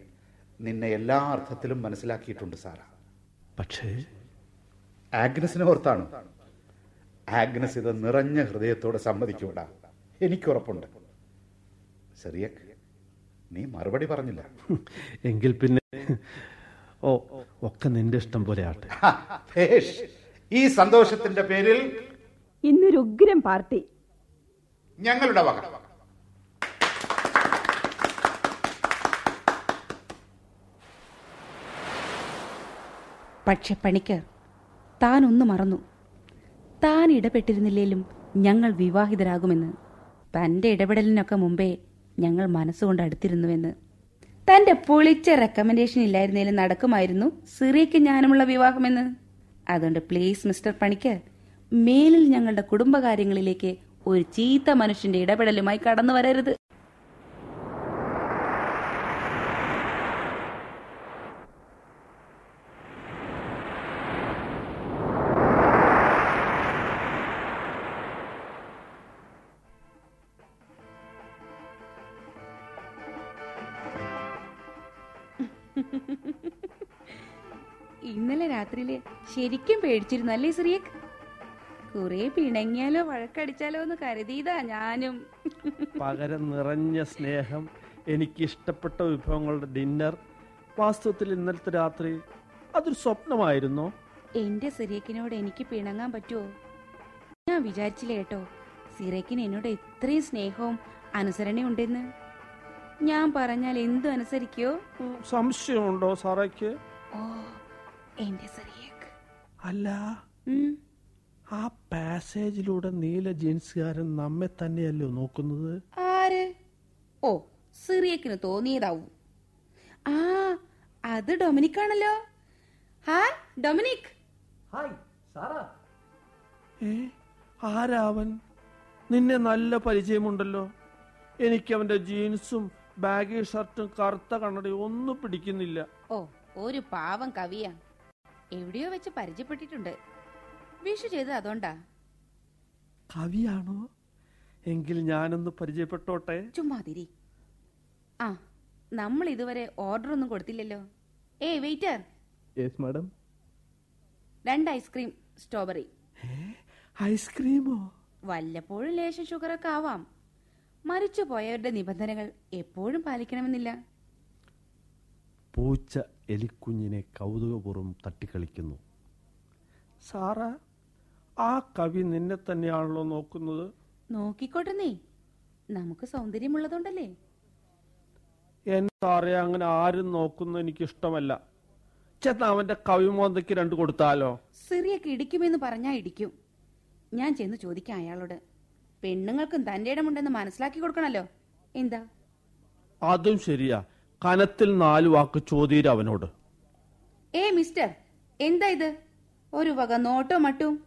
നിന്നെ എല്ലാ അർത്ഥത്തിലും മനസ്സിലാക്കിയിട്ടുണ്ട് സാറ. പക്ഷേ ആഗ്നസിനെ ഓർത്താണ്. ആഗ്നസ് ഇത് നിറഞ്ഞ ഹൃദയത്തോടെ സമ്മതിക്കൂടാ. എനിക്കുറപ്പുണ്ട്. സിറിയക് നീ മറുപടി പറഞ്ഞില്ല. എങ്കിൽ പിന്നെ ഓ ഒക്കെ നിന്റെ ഇഷ്ടം പോലെ ആട്ടെ ഈ സന്തോഷത്തിന്റെ പേരിൽ ഇന്നൊരു ഉഗ്രം പാർട്ടി. ഞങ്ങളുടെ വക. പക്ഷെ പണിക്കർ താൻ ഒന്ന് മറന്നു. താൻ ഇടപെട്ടിരുന്നില്ലേലും ഞങ്ങൾ വിവാഹിതരാകുമെന്ന്. തന്റെ ഇടപെടലിനൊക്കെ മുമ്പേ ഞങ്ങൾ മനസ്സുകൊണ്ട് അടുത്തിരുന്നുവെന്ന്. തന്റെ പൊളിച്ച റെക്കമെൻഡേഷൻ ഇല്ലായിരുന്നേലും നടക്കുമായിരുന്നു സിറിയയ്ക്ക് ഞാനുമുള്ള വിവാഹമെന്ന്. അതുകൊണ്ട് പ്ലീസ് മിസ്റ്റർ പണിക്കർ മേലിൽ ഞങ്ങളുടെ കുടുംബകാര്യങ്ങളിലേക്ക് ഒരു ചീത്ത മനുഷ്യന്റെ ഇടപെടലുമായി കടന്നു വരരുത് രാത്രിയിൽ ശരിക്കും പേടിച്ചിരുന്നു അല്ലേ കുറേ കുറെ പിണങ്ങിയാലോ വഴക്കടിച്ചാലോ എന്ന് കരുതിയതാ ഞാനും. പകരം നിറഞ്ഞ സ്നേഹം എനിക്ക് ഇഷ്ടപ്പെട്ട വിഭവങ്ങളുടെ ഡിന്നർ വാസ്തവത്തിൽ ഇന്നലത്തെ രാത്രി അതൊരു സ്വപ്നമായിരുന്നോ? എന്റെ സിറിയക്കിനോട് എനിക്ക് പിണങ്ങാൻ പറ്റുമോ ഞാൻ വിചാരിച്ചില്ല കേട്ടോ സിറേക്കിന് എന്നോട് ഇത്രയും സ്നേഹവും അനുസരണയും ഉണ്ടെന്ന്. ഞാൻ പറഞ്ഞാൽ എന്തു അനുസരിക്കോ? സംശയമുണ്ടോ സാറയ്ക്ക്? ഓ എന്റെ സിറിയക്ക് അല്ല. ആ പാസേജിലൂടെ നീല ജീൻസുകാരൻ നമ്മെ തന്നെയല്ലോ നോക്കുന്നത്? ആര്? ഓ സിറിയക്കിന് തോന്നിയതാവൂ. ആ അത് ഡൊമിനിക്. ആണല്ലോ ഹായ് ഡൊമിനിക് ഏ ആരാവൻ? നിന്നെ നല്ല പരിചയമുണ്ടല്ലോ. എനിക്ക് അവന്റെ ജീൻസും ബാഗി ഷർട്ടും കറുത്ത കണ്ണടയും ഒന്നും പിടിക്കുന്നില്ല. ഓ ഒരു പാവം കവിയാ. എവിടെയോ വെച്ച് പരിചയപ്പെട്ടിട്ടുണ്ട്. വിഷു ചെയ്ത് അതുകൊണ്ടാ. കവിയാണോ? എങ്കിൽ ഞാനൊന്ന് പരിചയപ്പെട്ടോട്ടെ? ചുമ്മാതിരി. ആ നമ്മൾ ഇതുവരെ ഓർഡർ ഒന്നും കൊടുത്തില്ലല്ലോ. ഏ വെയിറ്റർ. യെസ് മാഡം രണ്ട് ഐസ്ക്രീം സ്ട്രോബെറി. ഐസ്ക്രീമോ വല്ലപ്പോഴും ലേശം ഷുഗറൊക്കെ ആവാം. മരിച്ചു പോയവരുടെ നിബന്ധനകൾ എപ്പോഴും പാലിക്കണമെന്നില്ല. പൂച്ച എലിക്കുഞ്ഞിനെ കൗതുകപൂർവം തട്ടിക്കളിക്കുന്നു. സാറ ആ കവി നിന്നെ തന്നെയാണല്ലോ നോക്കുന്നത്? നോക്കിക്കോട്ടെ നീ. നമുക്ക് സൗന്ദര്യമുള്ളതുകൊണ്ടല്ലേ എന്നെ സാറേ അങ്ങനെ ആരും നോക്കുന്ന എനിക്ക് ഇഷ്ടമല്ല ചെന്ന് അവന്റെ കവിമോന്തയ്ക്ക് രണ്ട് കൊടുത്താലോ? സിറിയൊക്കെ ഇടിക്കുമെന്ന് പറഞ്ഞാ ഇടിക്കും. ഞാൻ ചെന്ന് ചോദിക്കാം അയാളോട്. പെണ്ണുങ്ങൾക്കും തന്റെ ഇടമുണ്ടെന്ന് മനസ്സിലാക്കി കൊടുക്കണല്ലോ. എന്താ? അതും ശരിയാ. കനത്തിൽ നാല് വാക്ക് ചോദ്യം അവനോട്. ഏ മിസ്റ്റർ എന്താ ഇത്? ഒരു വക നോട്ടോ മട്ടും?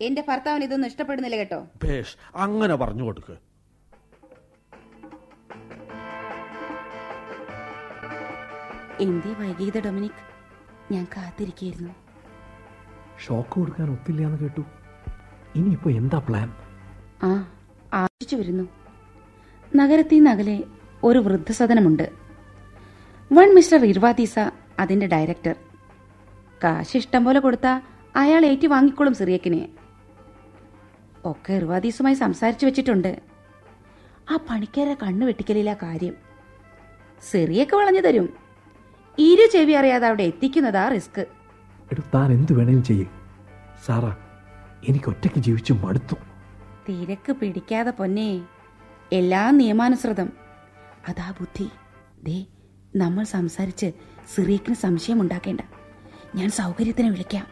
എന്റെ ഭർത്താവിന് ഇതൊന്നും ഇഷ്ടപ്പെടുന്നില്ല കേട്ടോ. ഭേഷ് അങ്ങനെ പറഞ്ഞു കൊടുക്ക്. എന്തേ വൈകിയത് ഡൊമിനിക്? ഞാൻ കാത്തിരിക്കായിരുന്നു. ഷോക്ക് കൊടുക്കാൻ ഒത്തില്ല എന്ന് കേട്ടു. ഇനിയിപ്പോ എന്താ പ്ലാൻ? ആ ആശിച്ചു വരുന്നു. നഗരത്തിൽ നിന്ന് അകലെ ഒരു വൃദ്ധസദനമുണ്ട്. വൺ മിസ്റ്റർ ഇർവാദീസ അതിന്റെ ഡയറക്ടർ. കാശ് ഇഷ്ടം പോലെ കൊടുത്താ അയാൾ ഏറ്റി വാങ്ങിക്കോളും സിറിയക്കിനെ. ഒക്കെ ഇർവാദീസുമായി സംസാരിച്ചു വെച്ചിട്ടുണ്ട്. ആ പണിക്കാരെ കണ്ണു വെട്ടിക്കലില്ല കാര്യം. സിറിയൊക്കെ വളഞ്ഞു തരും. ഇരു ചെവി അറിയാതെ അവിടെ എത്തിക്കുന്നതാ റിസ്ക്. താൻ എന്ത് വേണേലും ചെയ്യ്. സാറാ എനിക്ക് ഒറ്റയ്ക്ക് ജീവിച്ചു മടുത്തു. തിരക്ക് പിടിക്കാതെ പൊന്നെ. എല്ലാം നിയമാനുസൃതം. അതാ ബുദ്ധി. ദേ നമ്മൾ സംസാരിച്ച് സിറിയക്കിന് സംശയം ഉണ്ടാക്കേണ്ട. ഞാൻ സൗകര്യത്തിന് വിളിക്കാം.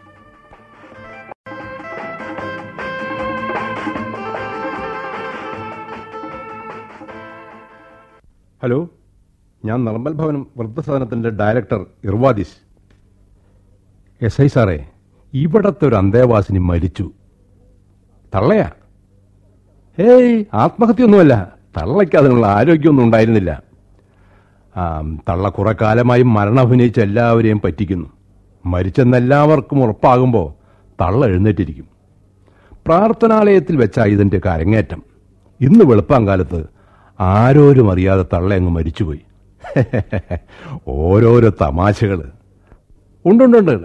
ഹലോ ഞാൻ നളമ്പൽ ഭവനം വൃദ്ധസദനത്തിന്റെ ഡയറക്ടർ ഇർവാദിസ്. എസ് ഐ സാറേ ഇവിടത്തെ ഒരു അന്തേവാസിനി മരിച്ചു. തള്ളയാ? ഏയ് ആത്മഹത്യയൊന്നുമല്ല. തള്ളയ്ക്ക് അതിനുള്ള ആരോഗ്യമൊന്നും ഉണ്ടായിരുന്നില്ല. തള്ള കുറെ കാലമായി മരണം അഭിനയിച്ച എല്ലാവരെയും പറ്റിക്കുന്നു. മരിച്ചെന്നെല്ലാവർക്കും ഉറപ്പാകുമ്പോൾ തള്ള എഴുന്നേറ്റിരിക്കും. പ്രാർത്ഥനാലയത്തിൽ വെച്ചാ ഇതിന്റെ കരങ്ങേറ്റം. ഇന്ന് വെളുപ്പാങ്കാലത്ത് ആരോരും അറിയാതെ തള്ള അങ്ങ് മരിച്ചുപോയി. ഓരോരോ തമാശകൾ ഉണ്ടുണ്ടുണ്ട്.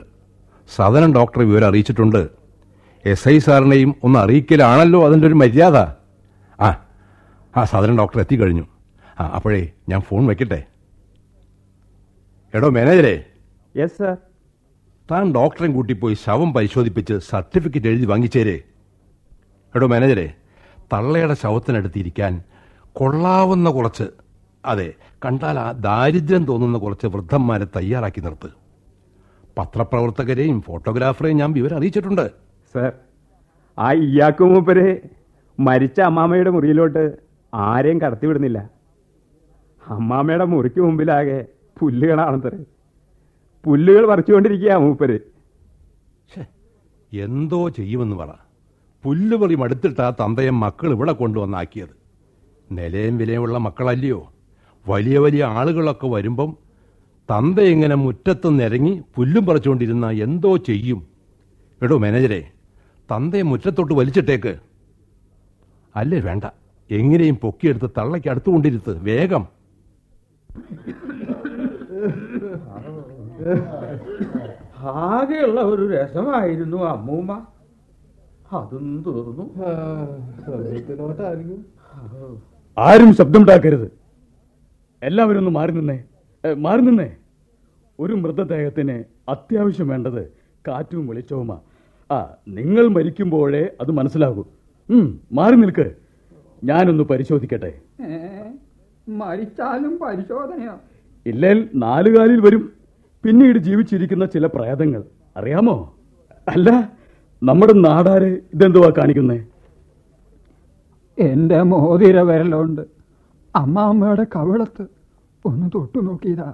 സദനം ഡോക്ടർ വിവരം അറിയിച്ചിട്ടുണ്ട്. എസ് ഐ സാറിനെയും ഒന്ന് അറിയിക്കലാണല്ലോ അതിന്റെ ഒരു മര്യാദ. ആ ആ സദനം ഡോക്ടർ എത്തിക്കഴിഞ്ഞു. ആ അപ്പോഴേ ഞാൻ ഫോൺ വെക്കട്ടെ. എടോ മാനേജരെ യെസ് സർ താൻ ഡോക്ടറെ കൂട്ടി പോയി ശവം പരിശോധിപ്പിച്ച് സർട്ടിഫിക്കറ്റ് എഴുതി വാങ്ങിച്ചേരേ. എടോ മാനേജരെ തള്ളയുടെ ശവത്തിനടുത്തിരിക്കാൻ കൊള്ളാവുന്ന കുറച്ച് അതെ കണ്ടാൽ ആ ദാരിദ്ര്യം തോന്നുന്ന കുറച്ച് വൃദ്ധന്മാരെ തയ്യാറാക്കി നിർത്ത്. പത്രപ്രവർത്തകരെയും ഫോട്ടോഗ്രാഫറെയും ഞാൻ വിവരം അറിയിച്ചിട്ടുണ്ട്. സർ ആ ഇയാക്കു മൂപ്പര് മരിച്ച അമ്മാമ്മയുടെ മുറിയിലോട്ട് ആരെയും കടത്തിവിടുന്നില്ല. അമ്മാമ്മയുടെ മുറിക്ക് മുമ്പിലാകെ പുല്ലുകളാണത്രേ പുല്ലുകൾ പറിച്ചുകൊണ്ടിരിക്കുക മൂപ്പര്. എന്തോ ചെയ്യുമെന്ന് പറ. പുല്ലുപറി മടുത്തിട്ടാ തന്തയെ മക്കൾ ഇവിടെ കൊണ്ടുവന്നാക്കിയത്. നിലയും വിലയുമുള്ള മക്കളല്ലയോ? വലിയ വലിയ ആളുകളൊക്കെ വരുമ്പം തന്ത ഇങ്ങനെ മുറ്റത്ത് നിരങ്ങി പുല്ലും പറിച്ചുകൊണ്ടിരുന്ന എന്തോ ചെയ്യും. എടോ മാനേജരെ തന്തയെ മുറ്റത്തോട്ട് വലിച്ചിട്ടേക്ക്. അല്ലേ വേണ്ട എങ്ങനെയും പൊക്കിയെടുത്ത് തള്ളയ്ക്ക് അടുത്തുകൊണ്ടിരുത്ത് വേഗം. ആകെയുള്ള ഒരു രസമായിരുന്നു അമ്മൂമ്മ. അതും തീർന്നു. ആരും ശബ്ദമുണ്ടാക്കരുത്. എല്ലാവരും ഒന്ന് മാറി നിന്നേ. മാറി നിന്നേ. ഒരു മൃതദേഹത്തിന് അത്യാവശ്യം വേണ്ടത് കാറ്റും വെളിച്ചവുമാ. ആ നിങ്ങൾ മരിക്കുമ്പോഴേ അത് മനസ്സിലാകൂ. ഉം, മാറി നിൽക്ക്. ഞാനൊന്ന് പരിശോധിക്കട്ടെ. മരിച്ചാലും പരിശോധനയോ. ഇല്ലേൽ നാലുകാലിൽ വരും. പിന്നീട് ജീവിച്ചിരിക്കുന്ന ചില പ്രേതങ്ങൾ അറിയാമോ? അല്ല നമ്മുടെ നാടാരെ ഇതെന്തുവാ കാണിക്കുന്നേ? എന്റെ മോതിര വിരലുണ്ട്. അമ്മാമ്മയുടെ കവിളത്ത് ഒന്ന് തൊട്ടു നോക്കിയതാ.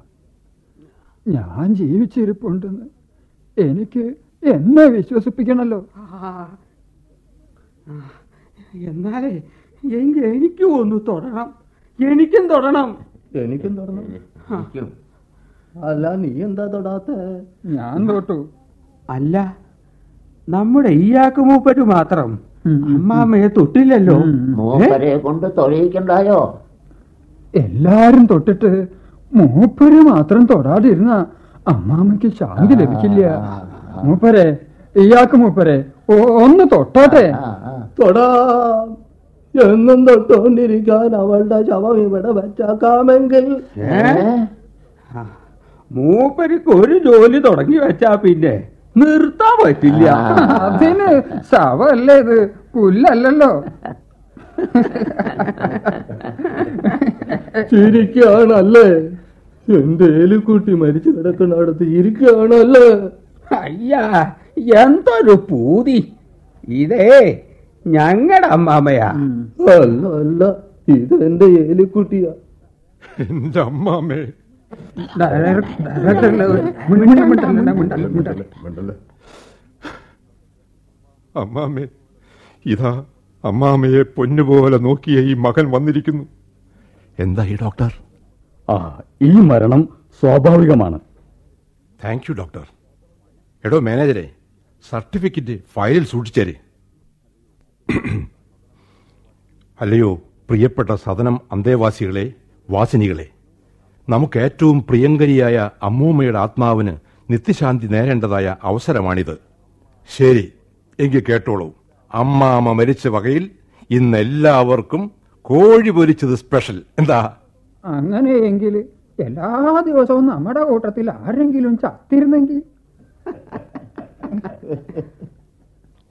ഞാൻ ജീവിച്ചിരിപ്പുണ്ടെന്ന് എനിക്ക് എന്നെ വിശ്വസിപ്പിക്കണല്ലോ. എന്നാലേ എങ്കിൽ എനിക്കും ഒന്ന് തൊടണം. എനിക്കും തൊടണം. എനിക്കും തൊടണം. അല്ല നീ എന്താ തൊടാത്ത? ഞാൻ തൊട്ടു. അല്ല നമ്മുടെ ഈയാക്ക് മൂപ്പര് മാത്രം. അമ്മാമ്മയെ തൊട്ടില്ലല്ലോ. മൂപ്പരെ കൊണ്ട് തൊഴിയിക്കണ്ടായോ? എല്ലാരും തൊട്ടിട്ട് മൂപ്പര് മാത്രം തൊടാതിരുന്ന അമ്മാമ്മയ്ക്ക് ശാന്തി ലഭിക്കില്ല മൂപ്പരെ ഇയാൾക്ക് മൂപ്പരെ ഒന്ന് തൊട്ടാട്ടെ. തൊടാം. എന്നും തൊട്ടുകൊണ്ടിരിക്കാൻ അവളുടെ ശവം ഇവിടെ വെച്ചാക്കാമെങ്കിൽ. മൂപ്പരിക്ക് ഒരു ജോലി തുടങ്ങി വെച്ചാ പിന്നെ നിർത്താൻ പറ്റില്ല. അതിന് ശവല്ലേ ഇത്? പുല്ലല്ലല്ലോ. ചിരിക്കുകയാണല്ലേ? എന്റെ ഏലിക്കുട്ടി മരിച്ചു കിടക്കുന്നിടത്ത് ഇരിക്കുകയാണല്ലേ? അയ്യാ എന്തൊരു പൂതി. ഇതേ ഞങ്ങളുടെ അമ്മാമയാ. അല്ല അല്ല ഇത് എന്റെ ഏലിക്കുട്ടിയാ. എന്റെ അമ്മാമേ. അമ്മാമേ ഇതാ അമ്മാമയെ പൊന്നുപോലെ നോക്കിയ ഈ മകൻ വന്നിരിക്കുന്നു. എന്താ ഈ ഡോക്ടർ? ആ ഈ മരണം സ്വാഭാവികമാണ്. Thank you doctor. എടോ മാനേജരെ സർട്ടിഫിക്കറ്റ് ഫയലിൽ സൂക്ഷിച്ചേരെ. അല്ലയോ പ്രിയപ്പെട്ട സദനം അന്തേവാസികളെ വാസിനികളെ. നമുക്ക് ഏറ്റവും പ്രിയങ്കരിയായ അമ്മൂമ്മയുടെ ആത്മാവിന് നിത്യശാന്തി നേരേണ്ടതായ അവസരമാണിത്. ശരി എങ്കിൽ കേട്ടോളൂ. അമ്മാമ്മ മരിച്ച വകയിൽ ഇന്ന് എല്ലാവർക്കും കോഴി പൊരിച്ചത് സ്പെഷ്യൽ. എന്താ? അങ്ങനെയെങ്കിൽ എല്ലാ ദിവസവും നമ്മുടെ കൂട്ടത്തിൽ ആരെങ്കിലും ചത്തിരുന്നെങ്കിൽ?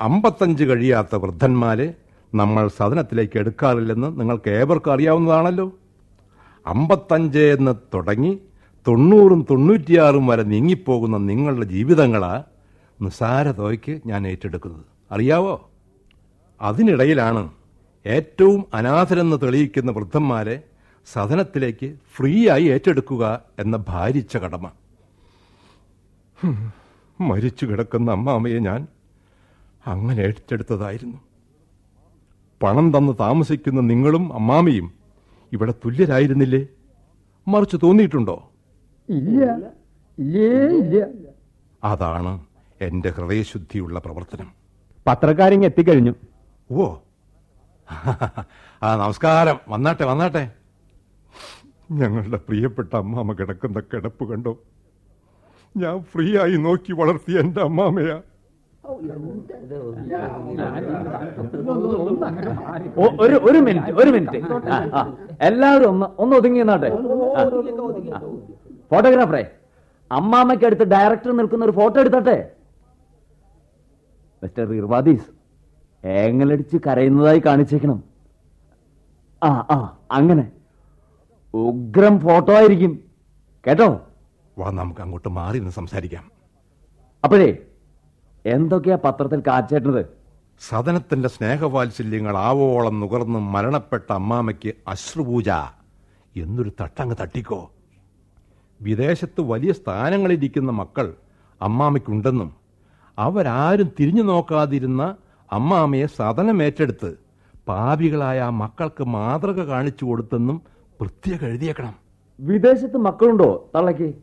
അമ്പത്തഞ്ച് കഴിയാത്ത വൃദ്ധന്മാരെ നമ്മൾ സദനത്തിലേക്ക് എടുക്കാറില്ലെന്ന് നിങ്ങൾക്ക് ഏവർക്കും അറിയാവുന്നതാണല്ലോ. അമ്പത്തഞ്ച് എന്ന് തുടങ്ങി തൊണ്ണൂറും തൊണ്ണൂറ്റിയാറും വരെ നീങ്ങിപ്പോകുന്ന നിങ്ങളുടെ ജീവിതങ്ങളാ നിസാര തുകയ്ക്ക് ഞാൻ ഏറ്റെടുക്കുന്നത്. അറിയാവോ? അതിനിടയിലാണ് ഏറ്റവും അനാഥരെന്ന് തെളിയിക്കുന്ന വൃദ്ധന്മാരെ സദനത്തിലേക്ക് ഫ്രീ ആയി ഏറ്റെടുക്കുക എന്ന ഭാരിച്ച കടമ. മരിച്ചു കിടക്കുന്ന അമ്മാമയെ ഞാൻ അങ്ങനെ ഏറ്റെടുത്തതായിരുന്നു. പണം തന്ന് താമസിക്കുന്ന നിങ്ങളും അമ്മാമയും ഇവിടെ തുല്യരായിരുന്നില്ലേ? മറിച്ച് തോന്നിയിട്ടുണ്ടോ? അതാണ് എന്റെ ഹൃദയശുദ്ധിയുള്ള പ്രവർത്തനം. പത്രക്കാരിങ് എത്തിക്കഴിഞ്ഞു. ഓ. ആ നമസ്കാരം. വന്നാട്ടെ വന്നാട്ടെ. ഞങ്ങളുടെ പ്രിയപ്പെട്ട അമ്മാമ കിടക്കുന്ന കിടപ്പ് കണ്ടോ? ഞാൻ ഫ്രീ ആയി നോക്കി വളർത്തിയ എന്റെ അമ്മാമയാ. ഒരു ഒരു മിനിറ്റ് ഒരു മിനിറ്റ്. എല്ലാവരും ഒന്ന് ഒന്ന് ഒതുങ്ങി നിന്നാട്ടെ. ആ. ഫോട്ടോഗ്രാഫറെ അമ്മാമ്മയ്ക്ക് അടുത്ത് ഡയറക്ടർ നിൽക്കുന്ന ഒരു ഫോട്ടോ എടുത്തട്ടെ മിസ്റ്റർ ഇർവാദീസ് ഏങ്ങലടിച്ച് കരയുന്നതായി കാണിച്ചേക്കണം ആ ആ അങ്ങനെ ഉഗ്രം ഫോട്ടോ ആയിരിക്കും കേട്ടോ വാ നമുക്ക് അങ്ങോട്ട് മാറി നിന്ന് സംസാരിക്കാം അപ്പോഴേ എന്തൊക്കെയാ പത്രത്തിൽ കാച്ചേട്ടത്? സദനത്തിന്റെ സ്നേഹവാത്സല്യങ്ങൾ ആവോളം നുകർന്ന് മരണപ്പെട്ട അമ്മാമയ്ക്ക് അശ്രുപൂജ. എന്നൊരു തട്ടങ്ങ് തട്ടിക്കോ. വിദേശത്ത് വലിയ സ്ഥാനങ്ങളിരിക്കുന്ന മക്കൾ അമ്മാമയ്ക്കുണ്ടെന്നും അവരാരും തിരിഞ്ഞു നോക്കാതിരുന്ന അമ്മാമയെ സദനമേറ്റെടുത്ത് പാപികളായ ആ മക്കൾക്ക് മാതൃക കാണിച്ചു കൊടുത്തെന്നും പ്രത്യേക എഴുതിയേക്കണം. വിദേശത്ത് മക്കളുണ്ടോ തള്ളയ്ക്ക്?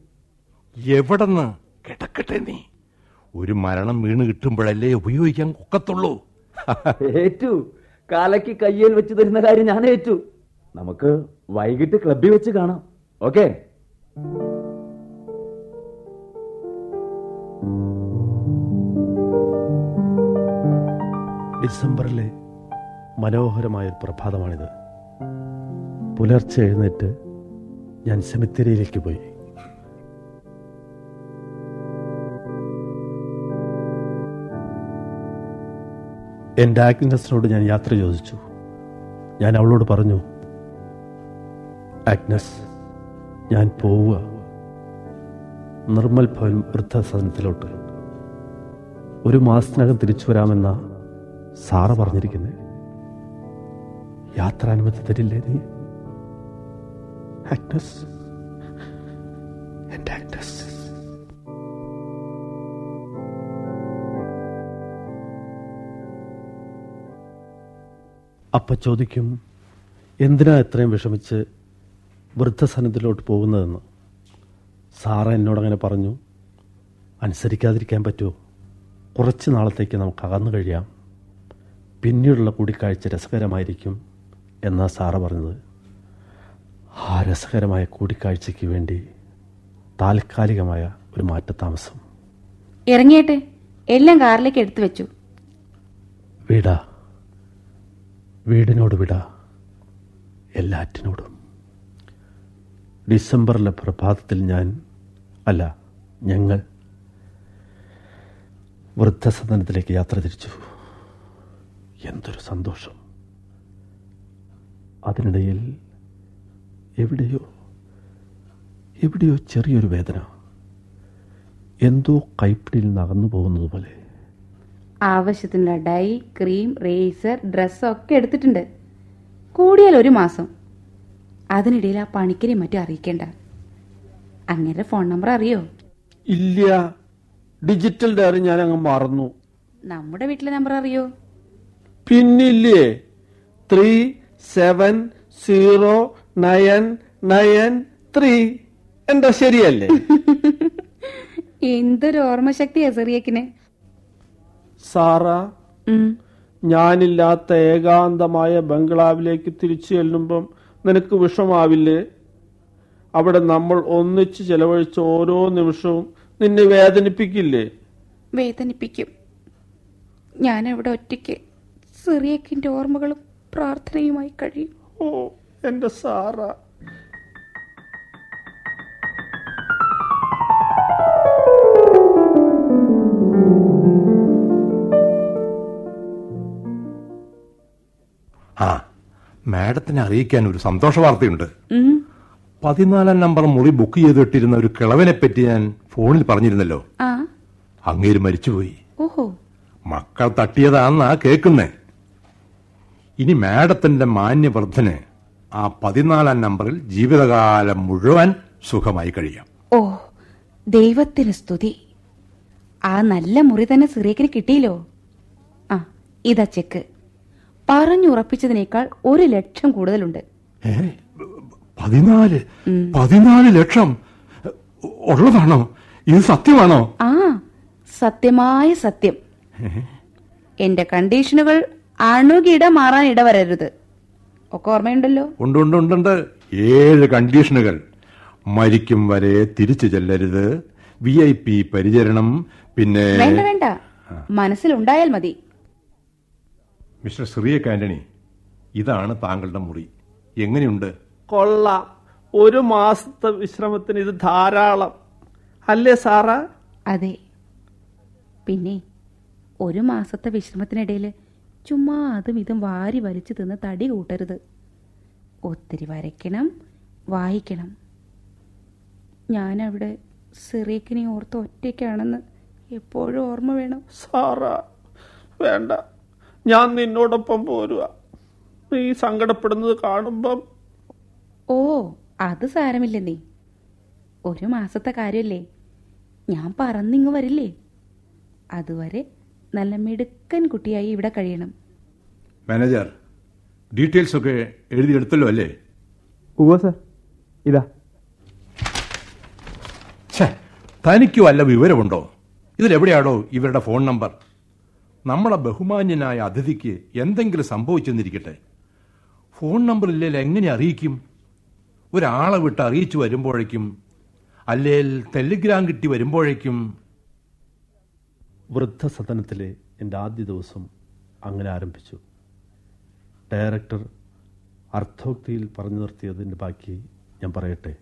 എവിടെന്ന്? കിടക്കട്ടെ നീ. ഒരു മരണം വീണ് കിട്ടുമ്പോഴല്ലേ ഉപയോഗിക്കാൻ ഒക്കത്തുള്ളൂ. ഏറ്റു. കാലയ്ക്ക് കയ്യിൽ വെച്ച് തരുന്ന കാര്യം ഞാൻ ഏറ്റു. നമുക്ക് വൈകിട്ട് ക്ലബിൽ വെച്ച് കാണാം. ഓക്കെ? ഡിസംബറിലെ മനോഹരമായ ഒരു പ്രഭാതമാണിത്. പുലർച്ചെ എഴുന്നേറ്റ് ഞാൻ സെമിത്തേരിയിലേക്ക് പോയി. എന്റെ ആഗ്നസിനോട് ഞാൻ യാത്ര ചോദിച്ചു. ഞാൻ അവളോട് പറഞ്ഞു ആഗ്നസ് ഞാൻ പോവുക. നിർമ്മൽ ഭവൻ വൃദ്ധസദനത്തിലോട്ട്. ഒരു മാസത്തിനകം തിരിച്ചു വരാമെന്ന സാറ പറഞ്ഞിരിക്കുന്നത് യാത്രാനുമതി തരില്ലേ നീ? ആഗ്നസ് അപ്പ ചോദിക്കും എന്തിനാ ഇത്രയും വിഷമിച്ച് വൃദ്ധസനത്തിലോട്ട് പോകുന്നതെന്ന്? സാറ എന്നോടങ്ങനെ പറഞ്ഞു അനുസരിക്കാതിരിക്കാൻ പറ്റുമോ? കുറച്ച് നാളത്തേക്ക് നമുക്ക് അകന്നു കഴിയാം. പിന്നീടുള്ള കൂടിക്കാഴ്ച രസകരമായിരിക്കും എന്നാ സാറ പറഞ്ഞത്. ആ രസകരമായ കൂടിക്കാഴ്ചയ്ക്ക് വേണ്ടി താൽക്കാലികമായ ഒരു മാറ്റത്താമസം ഇറങ്ങിയട്ടെ. എല്ലാം കാറിലേക്ക് എടുത്തു വെച്ചു വീടാ. വീടിനോട് വിട എല്ലാറ്റിനോടും. ഡിസംബറിലെ പ്രഭാതത്തിൽ ഞാൻ അല്ല ഞങ്ങൾ വൃദ്ധസദനത്തിലേക്ക് യാത്ര തിരിച്ചു. എന്തൊരു സന്തോഷം. അതിനിടയിൽ എവിടെയോ എവിടെയോ ചെറിയൊരു വേദന. എന്തോ കൈപ്പിടിയിൽ നടന്നു പോകുന്നതുപോലെ പോകുന്നത് പോലെ. ആവശ്യത്തിനുള്ള ഡൈ ക്രീം റേസർ ഡ്രസ്സൊക്കെ എടുത്തിട്ടുണ്ട്. കൂടിയാൽ ഒരു മാസം. അതിനിടയിൽ ആ പണിക്കരെ മറ്റും അറിയിക്കേണ്ട. അങ്ങനെ ഫോൺ നമ്പർ അറിയോ? ഇല്ല. ഡിജിറ്റൽ ഡയറി ഞാൻ അങ്ങ് മറന്നു. നമ്മുടെ വീട്ടിലെ നമ്പർ അറിയോ? പിന്നില്ലേ? Three seven zero nine nine three. എന്താ ശരിയല്ലേ? എന്തൊരു ഓർമ്മശക്തിയാ ചെറിയക്കിന് സാറ ഞാനില്ലാത്ത ഏകാന്തമായ ബംഗ്ലാവിലേക്ക് തിരിച്ചു ചെല്ലുമ്പം നിനക്ക് വിഷമാവില്ലേ? അവിടെ നമ്മൾ ഒന്നിച്ച് ചെലവഴിച്ച ഓരോ നിമിഷവും നിന്നെ വേദനിപ്പിക്കില്ലേ? വേദനിപ്പിക്കും. ഞാൻ അവിടെ ഒറ്റയ്ക്ക് സിറിയക്കിന്റെ ഓർമ്മകളും പ്രാർത്ഥനയുമായി കഴിയും. ഓ എന്റെ സാറ. മാഡത്തിനെ അറിയിക്കാൻ ഒരു സന്തോഷ വാർത്തയുണ്ട്. പതിനാലാം നമ്പർ മുറി ബുക്ക് ചെയ്തിട്ടിരുന്ന ഒരു കിളവനെ പറ്റി ഞാൻ ഫോണിൽ പറഞ്ഞിരുന്നല്ലോ. അങ്ങേര് മരിച്ചുപോയി. ഓഹോ. മക്കൾ തട്ടിയതാന്നാ കേക്കുന്നേ ഇനി മാഡത്തിന്റെ മാന്യവർദ്ധന് ആ പതിനാലാം നമ്പറിൽ ജീവിതകാലം മുഴുവൻ സുഖമായി കഴിയാം. ഓ ദൈവത്തിന് സ്തുതി. ആ നല്ല മുറി തന്നെ സിറിയക്കിന് കിട്ടിയില്ലോ. ആ ഇതാ ചെക്ക്. പറഞ്ഞുറപ്പിച്ചതിനേക്കാൾ ഒരു ലക്ഷം കൂടുതലുണ്ട്. പതിനാല് പതിനാല് ലക്ഷം ഉള്ളതാണോ? ഇത് സത്യമാണോ? ആ സത്യമായ സത്യം. എന്റെ കണ്ടീഷനുകൾ അണുകിട മാറാൻ ഇടവരരുത്. ഒക്കെ ഓർമ്മയുണ്ടല്ലോ? ഉണ്ട് ഉണ്ട് ഉണ്ട് ഉണ്ട്. ഏഴ് കണ്ടീഷനുകൾ. മരിക്കും വരെ തിരിച്ചു ചെല്ലരുത്. വി ഐ പി പരിചരണം. പിന്നെ വേണ്ട വേണ്ട. മനസ്സിലുണ്ടായാൽ മതി. മിസ്റ്റർ സിറിയ ആന്റണി. ഇതാണ് താങ്കളുടെ മുറി. എങ്ങനെയുണ്ട്? കൊള്ളാം. ഒരു മാസത്തെ വിശ്രമത്തിന് ഇത് ധാരാളം. അല്ലേ സാറ? അതെ. പിന്നെ ഒരു മാസത്തെ വിശ്രമത്തിനിടയിൽ ചുമ്മാ അതും ഇതും വാരി വലിച്ചു തിന്ന് തടി കൂട്ടരുത്. ഒത്തിരി വരയ്ക്കണം വായിക്കണം. ഞാനവിടെ സിറിയക്കിനെ ഓർത്ത് ഒറ്റയ്ക്കാണെന്ന് എപ്പോഴും ഓർമ്മ വേണം. സാറ വേണ്ട. ഞാൻ നിന്നോടൊപ്പം പോരുക. നീ സങ്കടപ്പെടുന്നത് കാണുമ്പം. ഓ അത് സാരമില്ല നീ. ഒരു മാസത്തെ കാര്യമല്ലേ ഞാൻ പറന്നിങ്ങ് വരില്ലേ. അതുവരെ നല്ല മിടുക്കൻ കുട്ടിയായി ഇവിടെ കഴിയണം. മാനേജർ ഡീറ്റെയിൽസ് ഒക്കെ എഴുതിയെടുത്തല്ലോ അല്ലേ? ഉവ്വ സർ. ഇതാ. തനിക്ക് വല്ല വിവരമുണ്ടോ? ഇതിലെവിടെയാണോ ഇവരുടെ ഫോൺ നമ്പർ? നമ്മളെ ബഹുമാന്യനായ അതിഥിക്ക് എന്തെങ്കിലും സംഭവിച്ചെന്നിരിക്കട്ടെ? ഫോൺ നമ്പർ ഇല്ലെങ്കിൽ എങ്ങനെ അറിയിക്കും? ഒരാളെ വിട്ട് അറിയിച്ചു വരുമ്പോഴേക്കും അല്ലെങ്കിൽ ടെലിഗ്രാം കിട്ടി വരുമ്പോഴേക്കും? വൃദ്ധസദനത്തിലെ എന്റെ ആദ്യ ദിവസം അങ്ങനെ ആരംഭിച്ചു. ഡയറക്ടർ അർത്ഥോക്തിയിൽ പറഞ്ഞു നിർത്തിയതിന്റെ ബാക്കി ഞാൻ പറയട്ടെ.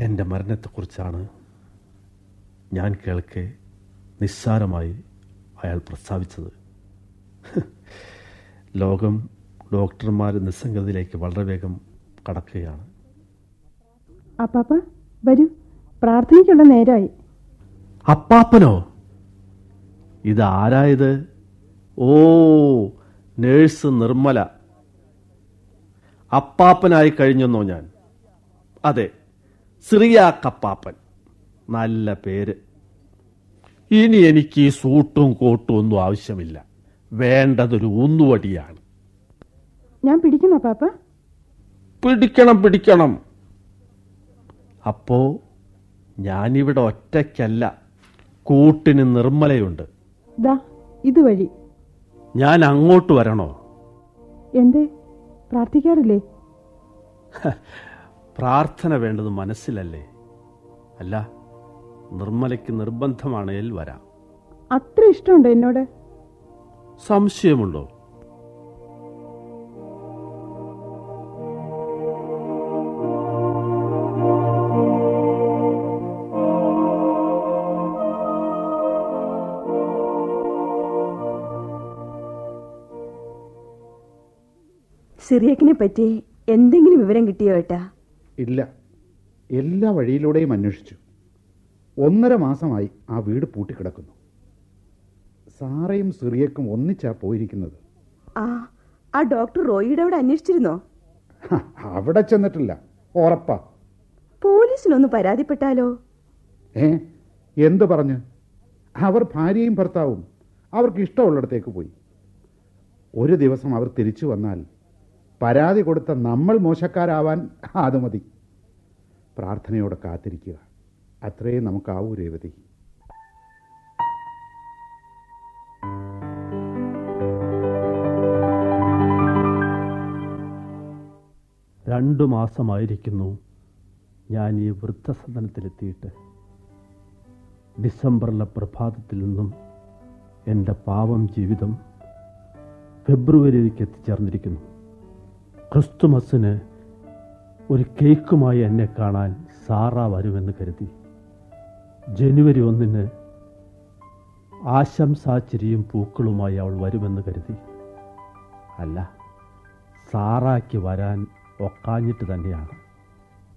എന്റെ മരണത്തെക്കുറിച്ചാണ് ഞാൻ കേൾക്കെ നിസ്സാരമായി അയാൾ പ്രസ്താവിച്ചത്. ലോകം ഡോക്ടർമാർ നിസ്സംഗതയിലേക്ക് വളരെ വേഗം കടക്കുകയാണ്. അപ്പാപ്പ വരൂ. പ്രാർത്ഥനയ്ക്കുള്ള നേരമായി അപ്പാപ്പനോ? ഇത് ആരായത്? ഓ നേഴ്സ് നിർമ്മല. അപ്പാപ്പനായി കഴിഞ്ഞെന്നോ ഞാൻ? അതെ സിറിയാക്കപ്പാപ്പൻ. നല്ല പേര്. ഇനി എനിക്ക് ഈ സൂട്ടും കോട്ടും ഒന്നും ആവശ്യമില്ല. വേണ്ടതൊരു ഊന്നുവടിയാണ്. ഞാൻ പിടിക്കണോ പാപ്പ? പിടിക്കണം പിടിക്കണം. അപ്പോ ഞാനിവിടെ ഒറ്റയ്ക്കല്ല കൂട്ടിന് നിർമ്മലയുണ്ട്. ഇതുവഴി. ഞാൻ അങ്ങോട്ട് വരണോ? എന്തേ? പ്രാർത്ഥിക്കാറില്ലേ? പ്രാർത്ഥന വേണ്ടത് മനസ്സിലല്ലേ? അല്ല നിർമ്മലയ്ക്ക് നിർബന്ധമാണേൽ വരാം അത്ര ഇഷ്ടമുണ്ടോ എന്നോട്? സംശയമുണ്ടോ? സിറിയക്കിനെ പറ്റി എന്തെങ്കിലും വിവരം കിട്ടിയോ ഏട്ടാ? ഇല്ല. എല്ലാ വഴിയിലൂടെയും അന്വേഷിച്ചു. ഒന്നര മാസമായി ആ വീട് പൂട്ടിക്കിടക്കുന്നു. സാറയും സിറിയക്കും ഒന്നിച്ചാ പോയിരിക്കുന്നത്. ആ ആ ഡോക്ടർ റോയിയുടെ അവിടെ അന്വേഷിച്ചിരുന്നോ? അവിടെ ചെന്നിട്ടില്ല. ഉറപ്പാ. പോലീസിനൊന്ന് പരാതിപ്പെട്ടാലോ? ഏ എന്തു പറഞ്ഞ്? അവർ ഭാര്യയും ഭർത്താവും അവർക്ക് ഇഷ്ടമുള്ളിടത്തേക്ക് പോയി. ഒരു ദിവസം അവർ തിരിച്ചു വന്നാൽ പരാതി കൊടുത്ത നമ്മൾ മോശക്കാരാവാൻ അത് മതി. പ്രാർത്ഥനയോടെ കാത്തിരിക്കുക. അത്രയും നമുക്കാവൂ രേവതി രണ്ടു മാസമായിരിക്കുന്നു ഞാൻ ഈ വൃദ്ധസദനത്തിലെത്തിയിട്ട്. ഡിസംബറിലെ പ്രഭാതത്തിൽ നിന്നും എന്റെ പാവം ജീവിതം ഫെബ്രുവരിയിലേക്ക് എത്തിച്ചേർന്നിരിക്കുന്നു. ക്രിസ്തുമസിന് ഒരു കേക്കുമായി എന്നെ കാണാൻ സാറ വരുമെന്ന് കരുതി. ജനുവരി ഒന്നിന് ആശംസാച്ചിരിയും പൂക്കളുമായി അവൾ വരുമെന്ന് കരുതി. അല്ല സാറാക്ക് വരാൻ ഒക്കാഞ്ഞിട്ട് തന്നെയാണ്.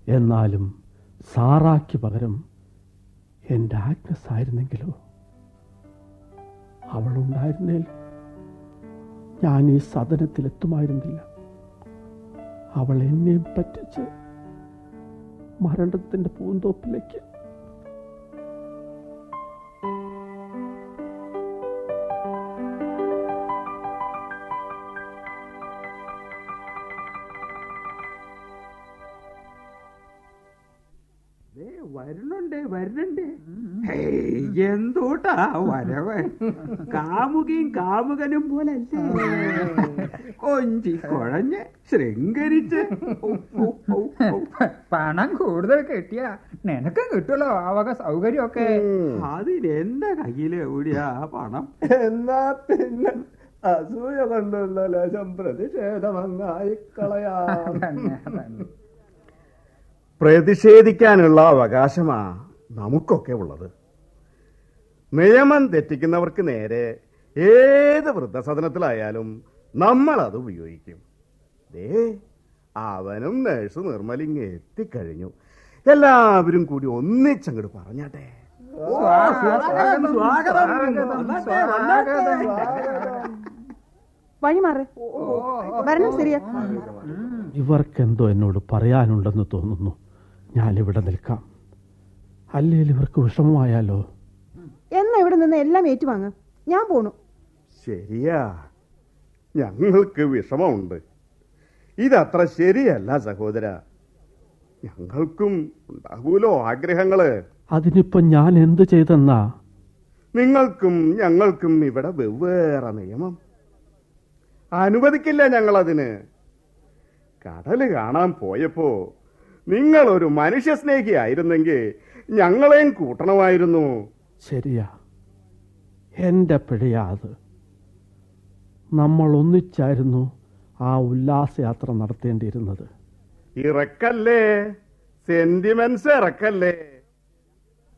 എന്നാലും സാറാക്ക് പകരം എന്റെ ആഗ്നസ് ആയിരുന്നെങ്കിലോ അവളുണ്ടായിരുന്നേൽ ഞാൻ ഈ സദനത്തിലെത്തുമായിരുന്നില്ല. അവൾ എന്നെയും പറ്റിച്ച് മരണത്തിന്റെ പൂന്തോപ്പിലേക്ക് എന്തൂട്ടാ വരവ്? കാമുകയും കാമുകനും പോലെ കൊഞ്ചി കുഴഞ്ഞ് ശൃംഗരിച്ച് പണം കൂടുതൽ കിട്ടിയ നിനക്ക് കിട്ടുമല്ലോ ആവക വക സൗകര്യമൊക്കെ. അതിനെന്റെ കയ്യിൽ എവിടെയാ ആ പണം? എന്നാ പിന്നെ അസൂയ കൊണ്ടുള്ള ലേശം പ്രതിഷേധമങ്ങായി കളയാ പ്രതിഷേധിക്കാനുള്ള അവകാശമാ നമുക്കൊക്കെ ഉള്ളത്. നിയമം തെറ്റിക്കുന്നവർക്ക് നേരെ ഏത് വൃദ്ധസദനത്തിലായാലും നമ്മൾ അത് ഉപയോഗിക്കും. ദേ അവനും നേഴ്സ് നിർമ്മലിങ് എത്തിക്കഴിഞ്ഞു. എല്ലാവരും കൂടി ഒന്നിച്ചങ്ങോട്ട് പറഞ്ഞാട്ടെ. വഴിമാറ്. വരണം ഇവർക്കെന്തോ എന്നോട് പറയാനുണ്ടെന്ന് തോന്നുന്നു. ഞാനിവിടെ നിൽക്കാം. അല്ലെങ്കിൽ ഇവർക്ക് വിഷമമായാലോ? എന്നാ ഇവിടെ നിന്ന് എല്ലാം ഏറ്റുവാങ്ങ. ഞാൻ പോണു. ശരിയാ. ഞങ്ങൾക്ക് വിഷമമുണ്ട്. ഇതത്ര ശരിയല്ല സഹോദര. ഞങ്ങൾക്കും ഉണ്ടാകൂലോ ആഗ്രഹങ്ങൾ. അതിനിപ്പോ ഞാൻ എന്ത് ചെയ്തെന്നാ? നിങ്ങൾക്കും ഞങ്ങൾക്കും ഇവിടെ വെവ്വേറെ നിയമം. അനുവദിക്കില്ല ഞങ്ങളതിന്. കടൽ കാണാൻ പോയപ്പോ നിങ്ങൾ ഒരു മനുഷ്യസ്നേഹിയായിരുന്നെങ്കിൽ ഞങ്ങളെയും കൂട്ടണമായിരുന്നു. ശരിയാ. എന്റെ പിഴയാത്. നമ്മൾ ഒന്നിച്ചായിരുന്നു ആ ഉല്ലാസയാത്ര നടത്തേണ്ടിയിരുന്നത്. ഇറക്കല്ലേ? സെന്റിമെന്റ്സ് ഇറക്കല്ലേ?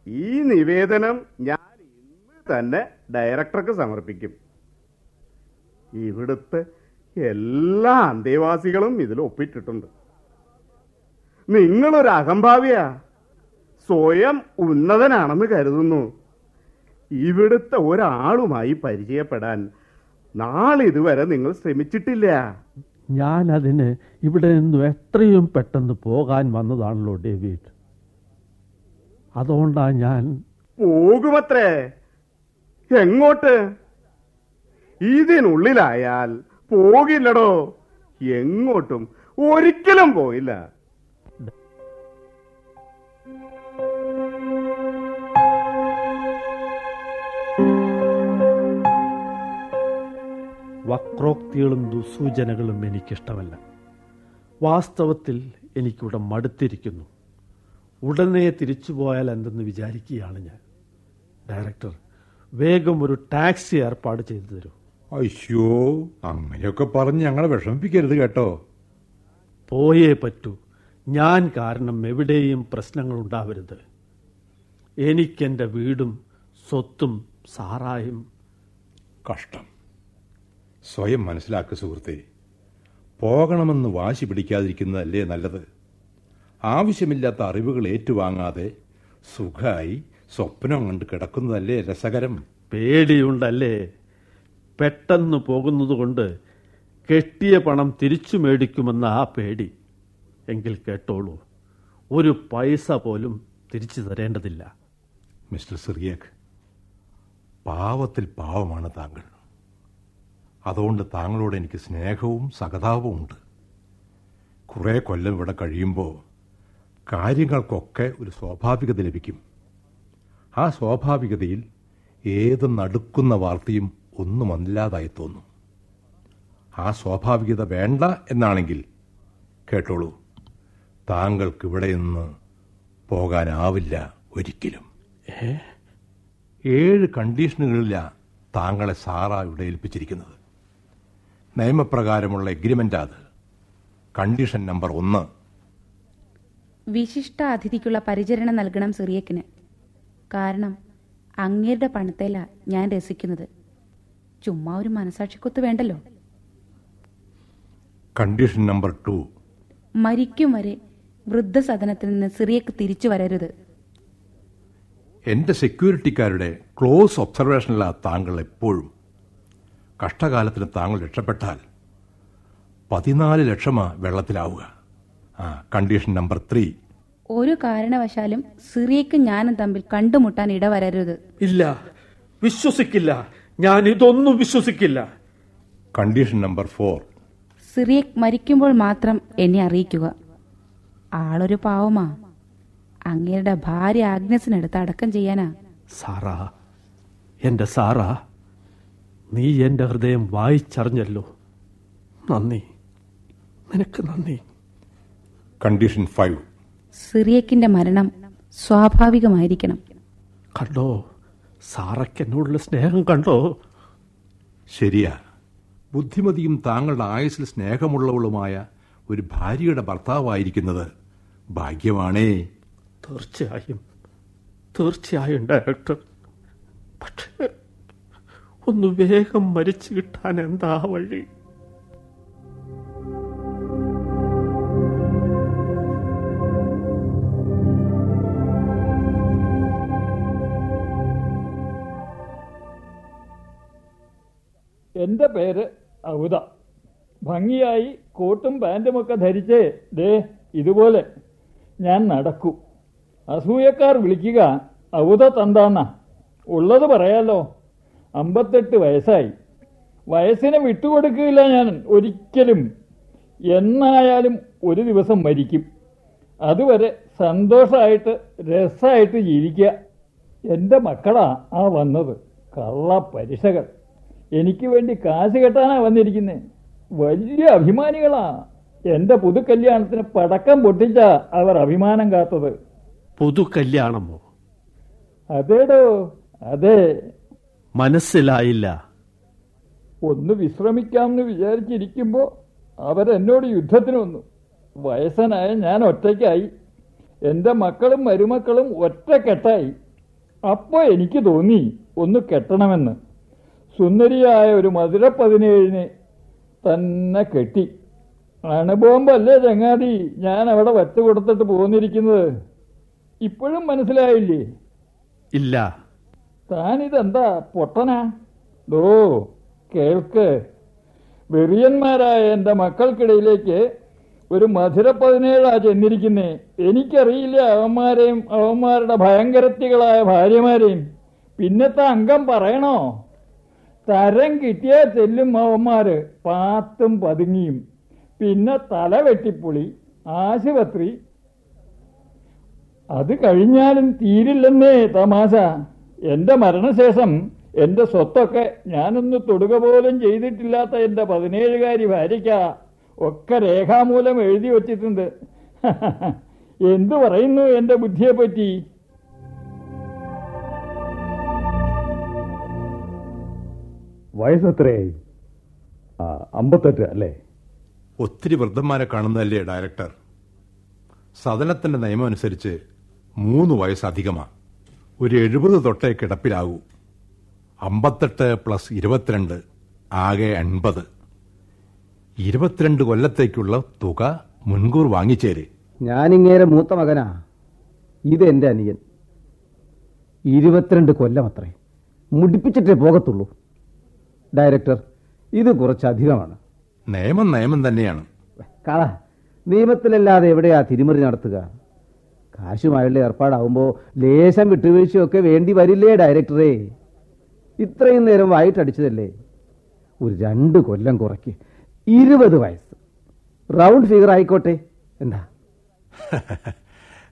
ഈ നിവേദനം ഞാൻ ഇന്ന് തന്നെ ഡയറക്ടർക്ക് സമർപ്പിക്കും. ഇവിടുത്തെ എല്ലാ അന്തേവാസികളും ഇതിൽ ഒപ്പിട്ടിട്ടുണ്ട്. നിങ്ങളൊരു അഹംഭാവിയാ സ്വയം ഉന്നതനാണെന്ന് കരുതുന്നു. ഇവിടുത്തെ ഒരാളുമായി പരിചയപ്പെടാൻ നാളിതുവരെ നിങ്ങൾ ശ്രമിച്ചിട്ടില്ല. ഞാൻ അതിന് ഇവിടെ നിന്നും എത്രയും പെട്ടെന്ന് പോകാൻ വന്നതാണല്ലോ ഡേവിഡ്. അതുകൊണ്ടാ ഞാൻ പോകുമത്രേ. എങ്ങോട്ട്? ഇതിനുള്ളിലായാൽ പോകില്ലടോ. എങ്ങോട്ടും ഒരിക്കലും പോയില്ല. വക്രോക്തികളും ദുസൂചനകളും എനിക്കിഷ്ടമല്ല. വാസ്തവത്തിൽ എനിക്കിവിടെ മടുത്തിരിക്കുന്നു. ഉടനെ തിരിച്ചു പോയാൽ എന്തെന്ന് വിചാരിക്കുകയാണ് ഞാൻ. ഡയറക്ടർ വേഗം ഒരു ടാക്സി ഏർപ്പാട് ചെയ്തു തരൂ. അയ്യോ അങ്ങനെയൊക്കെ പറഞ്ഞ് ഞങ്ങളെ വിഷമിപ്പിക്കരുത് കേട്ടോ. പോയേ പറ്റൂ. ഞാൻ കാരണം എവിടെയും പ്രശ്നങ്ങൾ ഉണ്ടാവരുത്. എനിക്കെന്റെ വീടും സ്വത്തും സാറായും. കഷ്ടം. സ്വയം മനസ്സിലാക്കുക സുഹൃത്തെ. പോകണമെന്ന് വാശി പിടിക്കാതിരിക്കുന്നതല്ലേ നല്ലത്. ആവശ്യമില്ലാത്ത അറിവുകൾ ഏറ്റുവാങ്ങാതെ സുഖമായി സ്വപ്നം കണ്ട് കിടക്കുന്നതല്ലേ രസകരം. പേടിയുണ്ടല്ലേ? പെട്ടെന്ന് പോകുന്നതുകൊണ്ട് കെട്ടിയ പണം തിരിച്ചു മേടിക്കുമെന്ന ആ പേടി. എങ്കിൽ കേട്ടോളൂ ഒരു പൈസ പോലും തിരിച്ചു തരേണ്ടതില്ല. മിസ്റ്റർ സിറിയക് പാവത്തിൽ പാവമാണ് താങ്കൾ. അതുകൊണ്ട് താങ്കളോട് എനിക്ക് സ്നേഹവും സഹതാപവും ഉണ്ട്. കുറേ കൊല്ലം ഇവിടെ കഴിയുമ്പോൾ കാര്യങ്ങൾക്കൊക്കെ ഒരു സ്വാഭാവികത ലഭിക്കും. ആ സ്വാഭാവികതയിൽ ഏത് നടുക്കുന്ന വാർത്തയും ഒന്നും അല്ലാതായി തോന്നും. ആ സ്വാഭാവികത വേണ്ട എന്നാണെങ്കിൽ കേട്ടോളൂ താങ്കൾക്ക് ഇവിടെ നിന്ന് പോകാനാവില്ല ഒരിക്കലും. ഏഴ് കണ്ടീഷനുകളില്ല താങ്കളെ സാറ ഇവിടെ ഏൽപ്പിച്ചിരിക്കുന്നത്. നിയമപ്രകാരമുള്ള എഗ്രിമെന്റ് അത്. കണ്ടീഷൻ നമ്പർ ഒന്ന്. വിശിഷ്ട അതിഥിക്കുള്ള പരിചരണം നൽകണം സിറിയക്കിന്. കാരണം അങ്ങേരുടെ പണത്തേല ഞാൻ രസിക്കുന്നത്. ചുമ്മാ ഒരു മനസാക്ഷിക്കൊത്ത് വേണ്ടല്ലോ. കണ്ടീഷൻ നമ്പർ ടു മരിക്കും വരെ വൃദ്ധസദനത്തിൽ നിന്ന് സിറിയക്ക് തിരിച്ചു വരരുത്. എന്റെ സെക്യൂരിറ്റിക്കാരുടെ ക്ലോസ് ഒബ്സർവേഷനിലാണ് താങ്കൾ എപ്പോഴും. കഷ്ടകാലത്തിന് താങ്കൾ രക്ഷപ്പെട്ടാൽ പതിനാല് ലക്ഷമാ വെള്ളത്തിലാവുക. ആ കണ്ടീഷൻ നമ്പർ ത്രീ ഒരു കാരണവശാലും സിറിയക്ക് ഞാനും തമ്മിൽ കണ്ടുമുട്ടാൻ ഇടവരരുത്. ഇല്ല വിശ്വസിക്കില്ല. ഞാൻ ഇതൊന്നും വിശ്വസിക്കില്ല. കണ്ടീഷൻ നമ്പർ ഫോർ സിറിയക് മരിക്കുമ്പോൾ മാത്രം എന്നെ അറിയിക്കുക. ആളൊരു പാവമാ. അങ്ങേരുടെ ഭാര്യ ആഗ്നസിനടുത്ത് അടക്കം ചെയ്യാനാ. സാറാ എന്റെ സാറാ. നീ എന്റെ ഹൃദയം വായിച്ചറിഞ്ഞല്ലോ. നന്ദി. നിനക്ക് നന്ദി. Condition five. സിറിയക്കിന്റെ മരണം സ്വാഭാവികമായിരിക്കണം. കണ്ടോ? സാറയ്ക്ക് എന്നോടുള്ള സ്നേഹം കണ്ടോ? ശരിയാ. ബുദ്ധിമതിയും താങ്കളുടെ ആയുസിൽ സ്നേഹമുള്ളവളുമായ ഒരു ഭാര്യയുടെ ഭർത്താവായിരിക്കുന്നത് ഭാഗ്യമാണേ. തീർച്ചയായും. തീർച്ചയായും ഡയറക്ടർ. പക്ഷേ ഒന്ന് വേഗം മരിച്ചു കിട്ടാൻ എന്താ വഴി? എന്റെ പേര് ഔദ ഭംഗിയായി കോട്ടും പാന്റുമൊക്കെ ധരിച്ച് ദേ ഇതുപോലെ ഞാൻ നടക്കൂ. അസൂയക്കാർ വിളിക്കുക ഔദ തന്താന്ന. ഉള്ളത് പറയാലോ? അമ്പത്തെട്ട് വയസ്സായി. വയസ്സിനെ വിട്ടുകൊടുക്കില്ല ഞാൻ ഒരിക്കലും. എന്നായാലും ഒരു ദിവസം മരിക്കും. അതുവരെ സന്തോഷമായിട്ട് രസമായിട്ട് ജീവിക്കുക. എന്റെ മക്കളാ ആ വന്നത്. കള്ള പരിശകൾ. എനിക്ക് വേണ്ടി കാശ് കെട്ടാനാണ് വന്നിരിക്കുന്നത് വലിയ അഭിമാനികളാ. പുതു പുതുക്കല്യാണത്തിന് പടക്കം പൊട്ടിച്ച അവർ അഭിമാനം കാത്തത്. പുതു കല്യാണമോ അതേടോ അതെ. മനസ്സിലായില്ല. ഒന്ന് വിശ്രമിക്കാമെന്ന് വിചാരിച്ചിരിക്കുമ്പോ അവരെന്നോട് യുദ്ധത്തിന് വന്നു. വയസ്സനായ ഞാൻ ഒറ്റയ്ക്കായി. എന്റെ മക്കളും മരുമക്കളും ഒറ്റക്കെട്ടായി അപ്പോ എനിക്ക് തോന്നി ഒന്ന് കെട്ടണമെന്ന്. സുന്ദരിയായ ഒരു മധുര പതിനേഴിന് തന്നെ കെട്ടി. അണുബോംബല്ലേ ചങ്ങാതി ഞാൻ അവിടെ വറ്റ കൊടുത്തിട്ട് പോന്നിരിക്കുന്നത്? ഇപ്പോഴും മനസ്സിലായില്ലേ? ഇല്ല. താനിതെന്താ പൊട്ടനാ? ദോ കേൾക്ക്. വെറിയന്മാരായ എന്റെ മക്കൾക്കിടയിലേക്ക് ഒരു മധുര പതിനേഴാ ചെന്നിരിക്കുന്നേ. എനിക്കറിയില്ല അവന്മാരെയും അവന്മാരുടെ ഭയങ്കരത്തികളായ ഭാര്യമാരെയും. പിന്നത്തെ അംഗം പറയണോ? തരം കിട്ടിയാ ചെല്ലും അവന്മാര്. പാത്തും പതുങ്ങിയും. പിന്നെ തല വെട്ടിപ്പൊളി. ആശുപത്രി. അത് കഴിഞ്ഞാലും തീരില്ലെന്നേ തമാശ. എന്റെ മരണശേഷം എന്റെ സ്വത്തൊക്കെ ഞാനൊന്ന് തൊടുക പോലും ചെയ്തിട്ടില്ലാത്ത എന്റെ പതിനേഴുകാരി ഭാര്യയ്ക്ക ഒക്കെ രേഖാമൂലം എഴുതി വച്ചിട്ടുണ്ട്. എന്തു പറയുന്നു എന്റെ ബുദ്ധിയെപ്പറ്റി? വയസ്സത്രേ അമ്പത്തെട്ട് അല്ലേ? ഒത്തിരി വൃദ്ധന്മാരെ കാണുന്നതല്ലേ ഡയറക്ടർ? സദനത്തിന്റെ നിയമം അനുസരിച്ച് മൂന്ന് വയസ്സ് അധികമാ ഒരു എഴുപത് തൊട്ടേ കിടപ്പിലാകൂ. അമ്പത്തെട്ട് പ്ലസ് ഇരുപത്തിരണ്ട് ആകെ എൺപത്. ഇരുപത്തിരണ്ട് കൊല്ലത്തേക്കുള്ള തുക മുൻകൂർ വാങ്ങിച്ചേര്. ഞാനിങ്ങേരെ മൂത്ത മകനാ. ഇത് എന്റെ അനിയൻ. ഇരുപത്തിരണ്ട് കൊല്ലം അത്രേ മുടിപ്പിച്ചിട്ടേ പോകത്തുള്ളൂ. ഡയറക്ടർ ഇത് കുറച്ചധികമാണ് നിയമം നിയമം തന്നെയാണ്. കള. നിയമത്തിലല്ലാതെ എവിടെയാ തിരിമറി നടത്തുക? കാശുമായുള്ള ഏർപ്പാടാവുമ്പോൾ ലേശം വിട്ടുവീഴ്ചയൊക്കെ വേണ്ടി വരില്ലേ ഡയറക്ടറെ? ഇത്രയും നേരം വായിട്ടടിച്ചതല്ലേ ഒരു രണ്ട് കൊല്ലം കുറയ്ക്ക്. ഇരുപത് വയസ്സ്. റൗണ്ട് ഫിഗർ ആയിക്കോട്ടെ. എന്താ?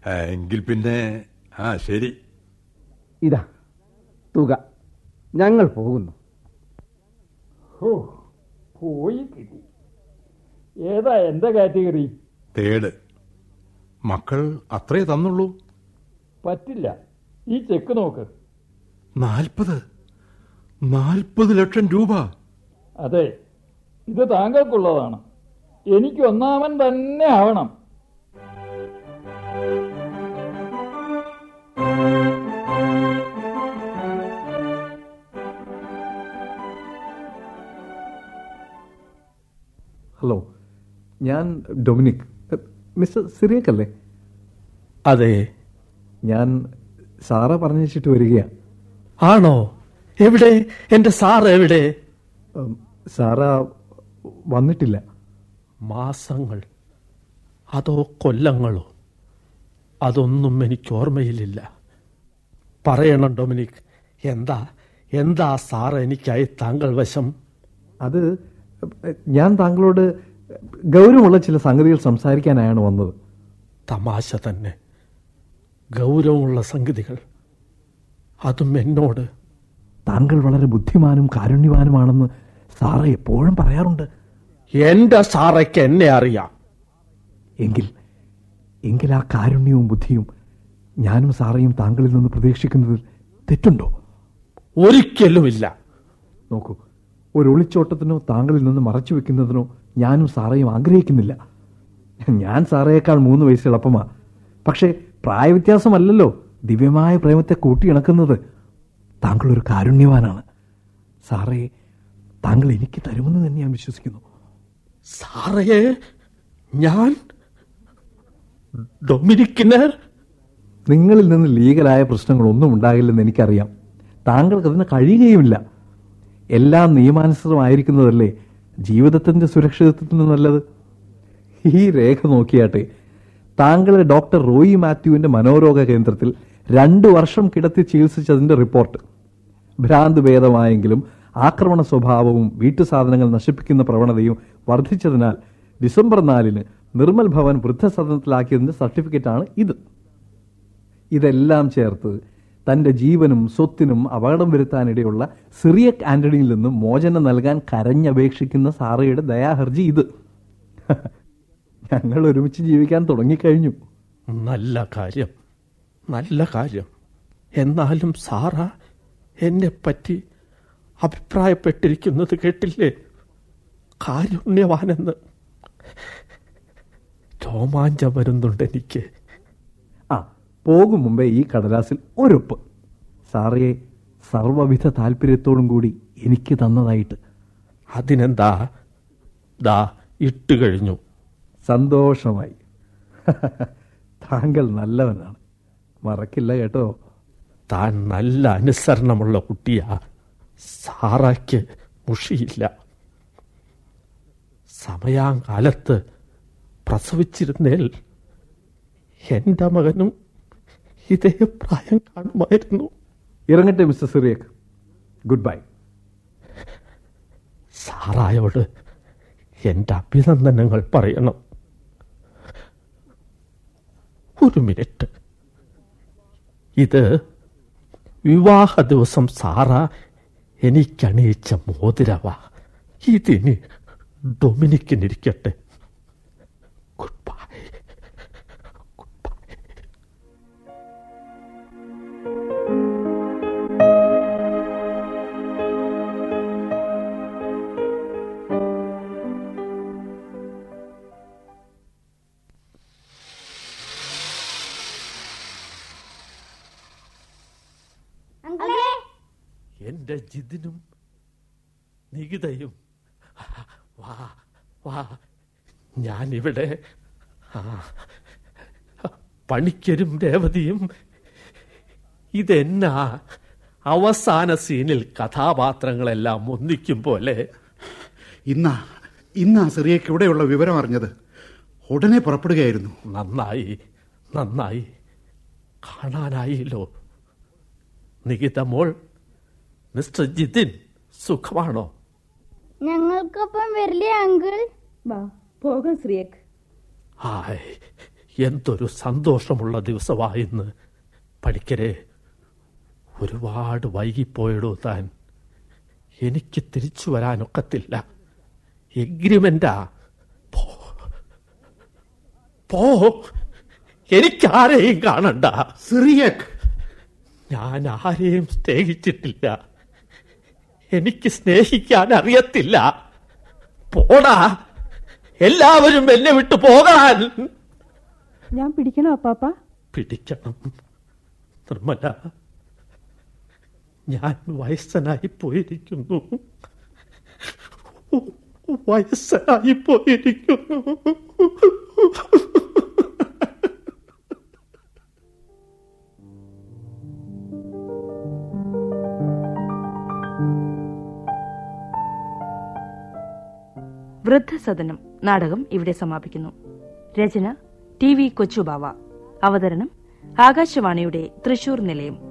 എങ്കിൽ പിന്നെ ആ ശരി. ഇതാ. തുക. ഞങ്ങൾ പോകുന്നു. ഹോ പോയി കിട്ടി. ഏതാ എന്താ കാറ്റഗറി? തേട് മക്കൾ അത്രേ തന്നുള്ളൂ? പറ്റില്ല. ഈ ചെക്ക് നോക്ക്. നാൽപ്പത്? നാൽപ്പത് ലക്ഷം രൂപ? അതെ. ഇത് താങ്കൾക്കുള്ളതാണ്. എനിക്ക് ഒന്നാമൻ തന്നെ ആവണം. ഹലോ. ഞാൻ ഡൊമിനിക്. മിസ്റ്റർ സിറിയക്കല്ലേ? അതെ. ഞാൻ സാറ പറഞ്ഞിട്ട് വരികയാ. ആണോ? എവിടെ? എന്റെ സാർ എവിടെ? സാറ വന്നിട്ടില്ല. മാസങ്ങൾ. അതോ കൊല്ലങ്ങളോ? അതൊന്നും എനിക്ക് ഓർമ്മയിലില്ല. പറയണം ഡൊമിനിക്. എന്താ? എന്താ സാർ എനിക്കായി താങ്കൾ വശം? അത് ഞാൻ താങ്കളോട് ഗൗരവമുള്ള ചില സംഗതികൾ സംസാരിക്കാനായാണ് വന്നത്. തമാശ തന്നെ. ഗൗരവമുള്ള സംഗതികൾ. അതും എന്നോട്. താങ്കൾ വളരെ ബുദ്ധിമാനും കാരുണ്യവാനുമാണെന്ന് സാറ എപ്പോഴും പറയാറുണ്ട്. എന്റെ സാറയ്ക്ക് എന്നെ അറിയാം. എങ്കിൽ എങ്കിൽ ആ കാരുണ്യവും ബുദ്ധിയും ഞാനും സാറയും താങ്കളിൽ നിന്ന് പ്രതീക്ഷിക്കുന്നതിൽ തെറ്റുണ്ടോ? ഒരിക്കലുമില്ല. നോക്കൂ ഒരു ഒളിച്ചോട്ടത്തിനോ താങ്കളിൽ നിന്ന് മറച്ചു വെക്കുന്നതിനോ ഞാനും സാറയും ആഗ്രഹിക്കുന്നില്ല. ഞാൻ സാറയേക്കാൾ മൂന്ന് വയസ്സ് എളുപ്പമാ. പക്ഷേ പ്രായവ്യത്യാസമല്ലല്ലോ. ദിവ്യമായ പ്രേമത്തെ കൂട്ടിയിണക്കുന്നത്. താങ്കൾ ഒരു കാരുണ്യവാനാണ്. സാറേ താങ്കൾ എനിക്ക് തരുമെന്ന് തന്നെ ഞാൻ വിശ്വസിക്കുന്നു. സാറേ ഞാൻ നിങ്ങളിൽ നിന്ന് ലീഗലായ പ്രശ്നങ്ങളൊന്നും ഉണ്ടാകില്ലെന്ന് എനിക്കറിയാം. താങ്കൾക്ക് അതിന് കഴിയുകയുമില്ല. എല്ലാം നിയമാനുസൃതമായിരിക്കുന്നതല്ലേ ജീവിതത്തിന്റെ സുരക്ഷിതത്വത്തിന് നല്ലത്. ഈ രേഖ നോക്കിയാട്ടെ. താങ്കളെ ഡോക്ടർ റോയി മാത്യുവിന്റെ മനോരോഗ കേന്ദ്രത്തിൽ രണ്ടു വർഷം കിടത്തി ചികിത്സിച്ചതിന്റെ റിപ്പോർട്ട്. ഭ്രാന്ത് ഭേദമായെങ്കിലും ആക്രമണ സ്വഭാവവും വീട്ടു സാധനങ്ങൾ നശിപ്പിക്കുന്ന പ്രവണതയും വർദ്ധിച്ചതിനാൽ ഡിസംബർ നാലിന് നിർമ്മൽ ഭവൻ വൃദ്ധസദനത്തിലാക്കിയതിന്റെ സർട്ടിഫിക്കറ്റാണ് ഇത്. ഇതെല്ലാം ചേർത്ത് തന്റെ ജീവനും സ്വത്തിനും അപകടം വരുത്താനിടയുള്ള സിറിയക് ആന്റണിയിൽ നിന്ന് മോചനം നൽകാൻ കരഞ്ഞപേക്ഷിക്കുന്ന സാറയുടെ ദയാഹർജി ഇത്. ഞങ്ങൾ ഒരുമിച്ച് ജീവിക്കാൻ തുടങ്ങിക്കഴിഞ്ഞു. നല്ല കാര്യം. നല്ല കാര്യം. എന്നാലും സാറ എന്നെ പറ്റി അഭിപ്രായപ്പെട്ടിരിക്കുന്നത് കേട്ടില്ലേ? കാരുണ്യവാനെന്ന്. രോമാഞ്ചം വരുന്നുണ്ട് എനിക്ക് പോകും മുമ്പേ ഈ കടലാസിൽ ഒരുപ്പ് സാറിയെ സർവവിധ താല്പര്യത്തോടും കൂടി എനിക്ക് തന്നതായിട്ട്. അതിനെന്താ? ദാ ഇട്ട് കഴിഞ്ഞു. സന്തോഷമായി. താങ്കൾ നല്ലവനാണ്. മറക്കില്ല കേട്ടോ. താൻ നല്ല അനുസരണമുള്ള കുട്ടിയാ. സാറയ്ക്ക് മുഷിയില്ല. സമയാകാലത്ത് പ്രസവിച്ചിരുന്നേൽ എന്റെ മകനും ഇതേ പ്രായം കാണുമായിരുന്നു. ഇറങ്ങട്ടെ മിസ്റ്റർ സിറിയക്ക് ഗുഡ് ബൈ സാറായോട് എന്റെ അഭിനന്ദനങ്ങൾ പറയണം. ഒരു മിനിറ്റ്. ഇത് വിവാഹ ദിവസം സാറ എനിക്കണിയിച്ച മോതിരവ. ഇതിന് ഡൊമിനിക്കിനിരിക്കട്ടെ. നികിതയും വാ വാ ഞാനിവിടെ പണിക്കരും രേവതിയും. ഇതെന്നാ അവസാന സീനിൽ കഥാപാത്രങ്ങളെല്ലാം ഒന്നിക്കും പോലെ. ഇന്നാ ഇന്നാ സിറിയക്ക് ഇവിടെയുള്ള വിവരം അറിഞ്ഞത്. ഉടനെ പുറപ്പെടുകയായിരുന്നു. നന്നായി നന്നായി. കാണാനായില്ലോ. നികിത മോൾ മിസ്റ്റർ ജിതിൻ സുഖമാണോ? ഞങ്ങൾക്കൊപ്പം വരില്ലേ അങ്കിൾ? വാ പോകാം ശ്രീയക്ക്. ഹായ് എന്തൊരു സന്തോഷമുള്ള ദിവസമായിന്ന് പഠിക്കരെ ഒരുപാട് വൈകിപ്പോയിടോ താൻ. എനിക്ക് തിരിച്ചു വരാനൊക്കത്തില്ല. എഗ്രിമെന്റാ. പോ. പോ. എനിക്കാരെയും കാണണ്ട. സിറിയക് ഞാൻ ആരെയും സ്നേഹിച്ചിട്ടില്ല. എനിക്ക് സ്നേഹിക്കാൻ അറിയത്തില്ല. പോടാ. എല്ലാവരും എന്നെ വിട്ടു പോകാൻ. ഞാൻ പിടിക്കണോ അപ്പാപ്പ? പിടിക്കണം. നിർമ്മല ഞാൻ വയസ്സനായി പോയിരിക്കുന്നു. വയസ്സനായി പോയിരിക്കുന്നു. വൃദ്ധസദനം നാടകം ഇവിടെ സമാപിക്കുന്നു. രചന ടി വി കൊച്ചുബാവ. അവതരണം ആകാശവാണിയുടെ തൃശൂർ നിലയം.